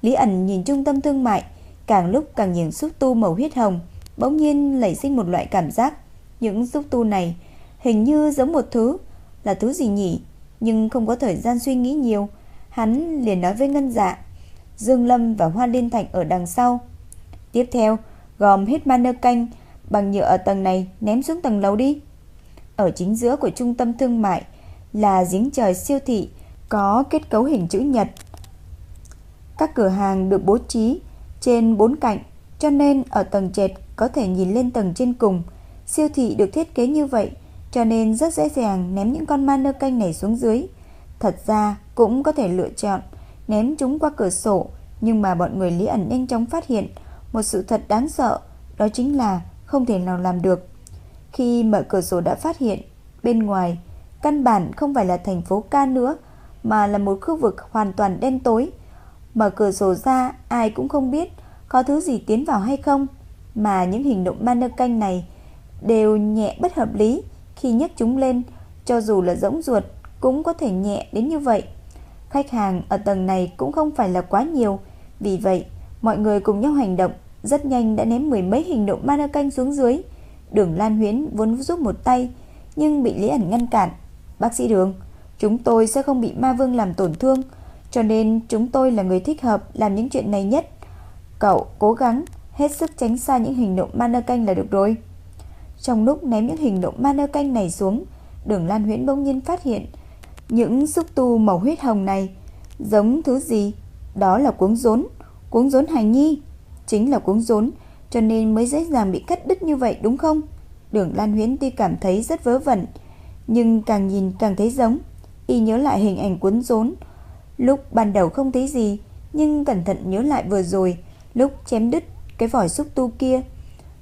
Lý ẩn nhìn trung tâm thương mại, càng lúc càng nhìn xúc tu màu huyết hồng, bỗng nhiên nảy sinh một loại cảm giác, những xúc tu này hình như giống một thứ, là thứ gì nhỉ? Nhưng không có thời gian suy nghĩ nhiều, hắn liền nói với Ngân Dạ, Dương Lâm và Hoa Liên Thành ở đằng sau. Tiếp theo, gom hết manơ canh bằng nhựa ở tầng này ném xuống tầng lầu đi. Ở chính giữa của trung tâm thương mại là giếng trời siêu thị có kết cấu hình chữ nhật. Các cửa hàng được bố trí trên bốn cạnh, cho nên ở tầng trệt có thể nhìn lên tầng trên cùng. Siêu thị được thiết kế như vậy, cho nên rất dễ dàng ném những con ma nơ canh này xuống dưới. Thật ra cũng có thể lựa chọn ném chúng qua cửa sổ, nhưng mà bọn người Lý ẩn nhanh chóng phát hiện một sự thật đáng sợ, đó chính là không thể nào làm được. Khi mở cửa sổ đã phát hiện, bên ngoài căn bản không phải là thành phố ca nữa, mà là một khu vực hoàn toàn đen tối. Mở cửa sổ ra, ai cũng không biết có thứ gì tiến vào hay không, mà những hình động banner canh này đều nhẹ bất hợp lý khi nhấc chúng lên, cho dù là rỗng ruột cũng có thể nhẹ đến như vậy. Khách hàng ở tầng này cũng không phải là quá nhiều, vì vậy mọi người cùng nhau hành động, rất nhanh đã ném mười mấy hình động banner canh xuống dưới. Đường Lan Huyến vốn giúp một tay, nhưng bị Lý ẩn ngăn cản. Bác sĩ Đường, chúng tôi sẽ không bị ma vương làm tổn thương, cho nên chúng tôi là người thích hợp làm những chuyện này nhất. Cậu cố gắng hết sức tránh xa những hình động nơ canh là được rồi. Trong lúc ném những hình động nơ canh này xuống, Đường Lan Huyễn bỗng nhiên phát hiện những xúc tu màu huyết hồng này giống thứ gì? Đó là cuống rốn, cuống rốn hài nhi, chính là cuống rốn, cho nên mới dễ dàng bị cắt đứt như vậy đúng không? Đường Lan Huyễn tuy cảm thấy rất vớ vẩn, nhưng càng nhìn càng thấy giống. Y nhớ lại hình ảnh cuốn rốn, lúc ban đầu không thấy gì, nhưng cẩn thận nhớ lại vừa rồi, lúc chém đứt cái vòi xúc tu kia.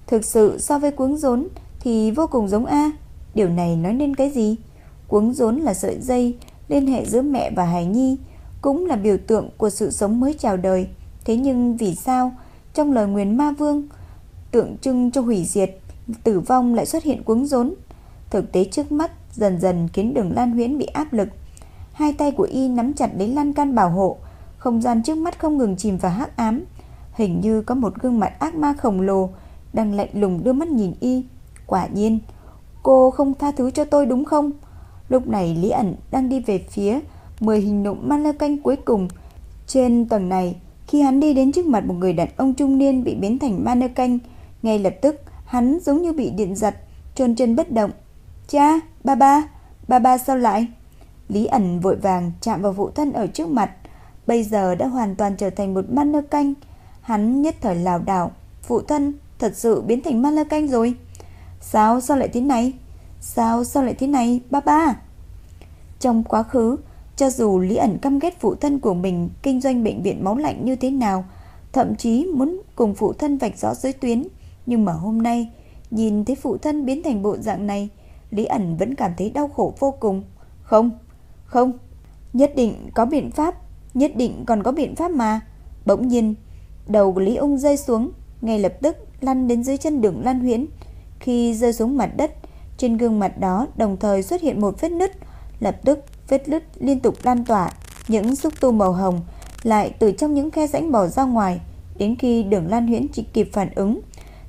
Thực sự so với cuống rốn thì vô cùng giống A. Điều này nói nên cái gì? Cuống rốn là sợi dây liên hệ giữa mẹ và hài nhi, cũng là biểu tượng của sự sống mới chào đời. Thế nhưng vì sao trong lời nguyền ma vương tượng trưng cho hủy diệt, tử vong lại xuất hiện cuống rốn? Thực tế trước mắt dần dần khiến Đường Lan Huyễn bị áp lực. Hai tay của y nắm chặt lấy lan can bảo hộ, không gian trước mắt không ngừng chìm vào hắc ám. Hình như có một gương mặt ác ma khổng lồ đang lạnh lùng đưa mắt nhìn y. Quả nhiên, cô không tha thứ cho tôi đúng không? Lúc này Lý ẩn đang đi về phía 10 hình nộm man lơ canh cuối cùng. Trên tầng này, khi hắn đi đến trước mặt một người đàn ông trung niên bị biến thành man lơ canh, ngay lập tức hắn giống như bị điện giật, trôn chân bất động. Cha, ba ba, ba ba sao lại? Lý ẩn vội vàng chạm vào phụ thân ở trước mặt, bây giờ đã hoàn toàn trở thành một man nơ canh. Hắn nhất thời lảo đảo, phụ thân thật sự biến thành man nơ canh rồi. Sao, sao lại thế này? Sao, sao lại thế này, ba ba? Trong quá khứ, cho dù Lý ẩn căm ghét phụ thân của mình kinh doanh bệnh viện máu lạnh như thế nào, thậm chí muốn cùng phụ thân vạch rõ giới tuyến, nhưng mà hôm nay, nhìn thấy phụ thân biến thành bộ dạng này, Lý ẩn vẫn cảm thấy đau khổ vô cùng. Không, không, nhất định có biện pháp, nhất định còn có biện pháp mà. Bỗng nhiên, đầu của Lý ung rơi xuống, ngay lập tức lăn đến dưới chân đường Lan Huyễn. Khi rơi xuống mặt đất, trên gương mặt đó đồng thời xuất hiện một vết nứt, lập tức vết nứt liên tục lan tỏa, những xúc tu màu hồng lại từ trong những khe rãnh bò ra ngoài, đến khi Đường Lan Huyễn chỉ kịp phản ứng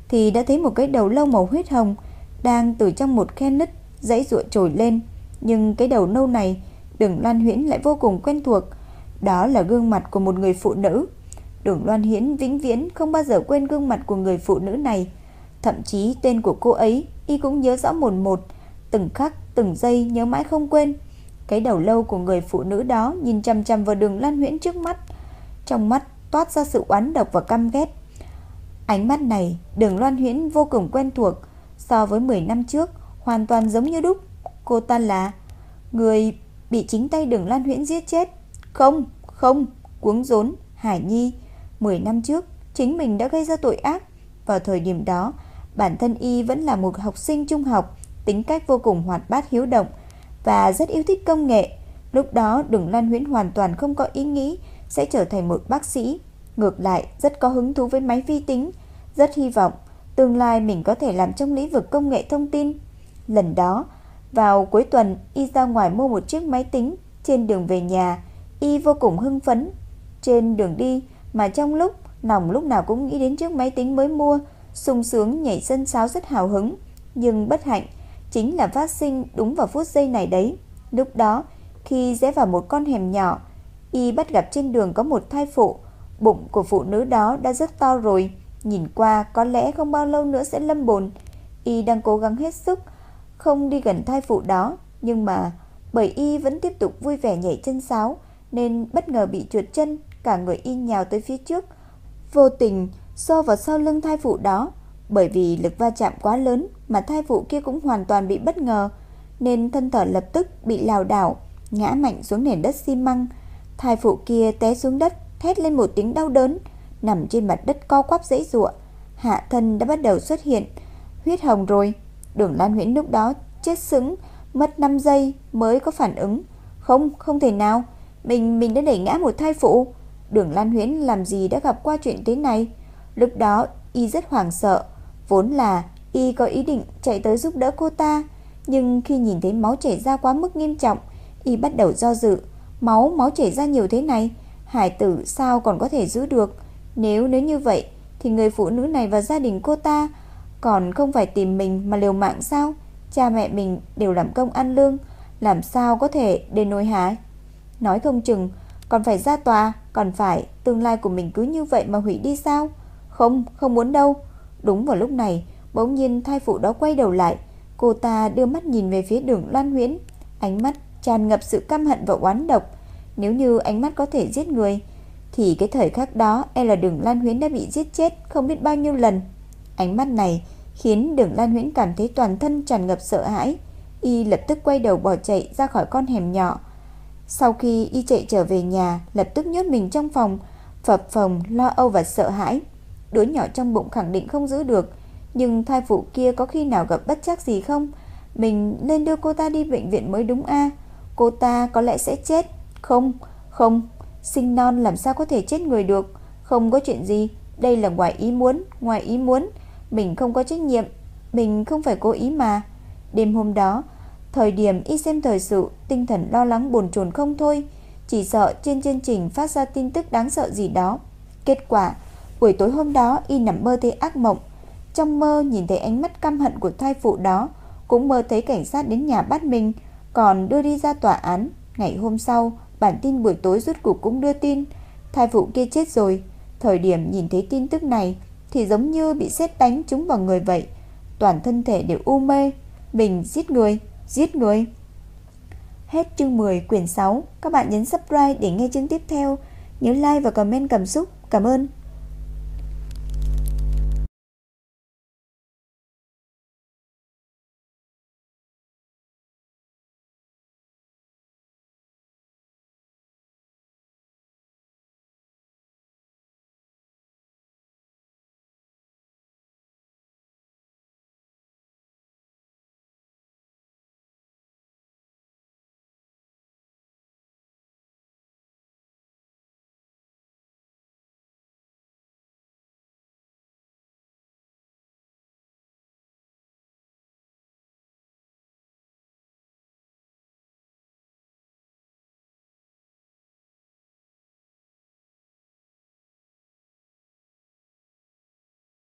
thì đã thấy một cái đầu lâu màu huyết hồng đang từ trong một khe nứt dãy ruộng trồi lên, nhưng cái đầu nâu này Đường loan Huyễn lại vô cùng quen thuộc, đó là gương mặt của một người phụ nữ. Đường Loan huyễn vĩnh viễn không bao giờ quên gương mặt của người phụ nữ này, thậm chí tên của cô ấy y cũng nhớ rõ một một, từng khắc từng giây nhớ mãi không quên. Cái đầu lâu của người phụ nữ đó nhìn chằm chằm vào Đường Lan Huyễn trước mắt, trong mắt toát ra sự oán độc và căm ghét. Ánh mắt này, Đường Loan Huyễn vô cùng quen thuộc, so với 10 năm trước, hoàn toàn giống như đúc. Cô ta là người bị chính tay Đường Lan Huyễn giết chết. Không, không, cuống rốn, Hải Nhi. 10 năm trước, chính mình đã gây ra tội ác. Vào thời điểm đó, bản thân y vẫn là một học sinh trung học, tính cách vô cùng hoạt bát hiếu động và rất yêu thích công nghệ. Lúc đó Đường Lan Huyễn hoàn toàn không có ý nghĩ sẽ trở thành một bác sĩ. Ngược lại, rất có hứng thú với máy vi tính, rất hy vọng tương lai mình có thể làm trong lĩnh vực công nghệ thông tin. Lần đó, vào cuối tuần, y ra ngoài mua một chiếc máy tính, trên đường về nhà, y vô cùng hưng phấn. Trên đường đi, mà trong lúc, lòng lúc nào cũng nghĩ đến chiếc máy tính mới mua, sung sướng nhảy sân sáo rất hào hứng. Nhưng bất hạnh, chính là phát sinh đúng vào phút giây này đấy. Lúc đó, khi rẽ vào một con hẻm nhỏ, y bắt gặp trên đường có một thai phụ, bụng của phụ nữ đó đã rất to rồi, nhìn qua có lẽ không bao lâu nữa sẽ lâm bồn. Y đang cố gắng hết sức không đi gần thai phụ đó, nhưng mà bởi y vẫn tiếp tục vui vẻ nhảy chân sáo nên bất ngờ bị trượt chân, cả người y nhào tới phía trước, vô tình xô vào sau lưng thai phụ đó. Bởi vì lực va chạm quá lớn mà thai phụ kia cũng hoàn toàn bị bất ngờ, nên thân thể lập tức bị lảo đảo, ngã mạnh xuống nền đất xi măng. Thai phụ kia té xuống đất, thét lên một tiếng đau đớn, nằm trên mặt đất co quắp dãy giụa. Hạ thân đã bắt đầu xuất hiện huyết hồng rồi. Đường Lan Huyễn lúc đó chết sững, mất 5 giây mới có phản ứng. Không, không thể nào, mình mình đã đẩy ngã một thai phụ. Đường Lan Huyễn làm gì đã gặp qua chuyện thế này? Lúc đó y rất hoảng sợ, vốn là y có ý định chạy tới giúp đỡ cô ta, nhưng khi nhìn thấy máu chảy ra quá mức nghiêm trọng, y bắt đầu do dự, máu máu chảy ra nhiều thế này, hải tử sao còn có thể giữ được? Nếu nếu như vậy thì người phụ nữ này và gia đình cô ta còn không phải tìm mình mà liều mạng sao? Cha mẹ mình đều làm công ăn lương, làm sao có thể để nuôi hả? Nói không chừng còn phải ra tòa, còn phải tương lai của mình cứ như vậy mà hủy đi sao? Không, không muốn đâu. Đúng vào lúc này, bỗng nhiên thai phụ đó quay đầu lại, cô ta đưa mắt nhìn về phía Đường Lan Huyễn, ánh mắt tràn ngập sự căm hận và oán độc. Nếu như ánh mắt có thể giết người, thì cái thời khắc đó e là Đường Lan Huyến đã bị giết chết không biết bao nhiêu lần. Ánh mắt này khiến Đường Lan Huyễn cảm thấy toàn thân tràn ngập sợ hãi. Y lập tức quay đầu bỏ chạy ra khỏi con hẻm nhỏ. Sau khi y chạy trở về nhà, lập tức nhốt mình trong phòng, phập phòng lo âu và sợ hãi. Đứa nhỏ trong bụng khẳng định không giữ được, nhưng thai phụ kia có khi nào gặp bất chắc gì không? Mình nên đưa cô ta đi bệnh viện mới đúng a. Cô ta có lẽ sẽ chết. Không, không, sinh non làm sao có thể chết người được? Không có chuyện gì, đây là ngoài ý muốn, ngoài ý muốn. Mình không có trách nhiệm, Mình không phải cố ý mà. Đêm hôm đó, Thời điểm y xem thời sự, Tinh thần lo lắng buồn chồn không thôi, Chỉ sợ trên chương trình phát ra tin tức đáng sợ gì đó. Kết quả, Buổi tối hôm đó, y nằm mơ thấy ác mộng. Trong mơ nhìn thấy ánh mắt căm hận của thai phụ đó, Cũng mơ thấy cảnh sát đến nhà bắt mình, Còn đưa đi ra tòa án. Ngày hôm sau, Bản tin buổi tối rút cục cũng đưa tin, Thai phụ kia chết rồi. Thời điểm nhìn thấy tin tức này thì giống như bị sét đánh trúng vào người vậy, toàn thân thể đều u mê, mình giết người, giết người. Hết chương 10 quyển 6, các bạn nhấn subscribe để nghe chương tiếp theo, nhớ like và comment cảm xúc. Cảm ơn.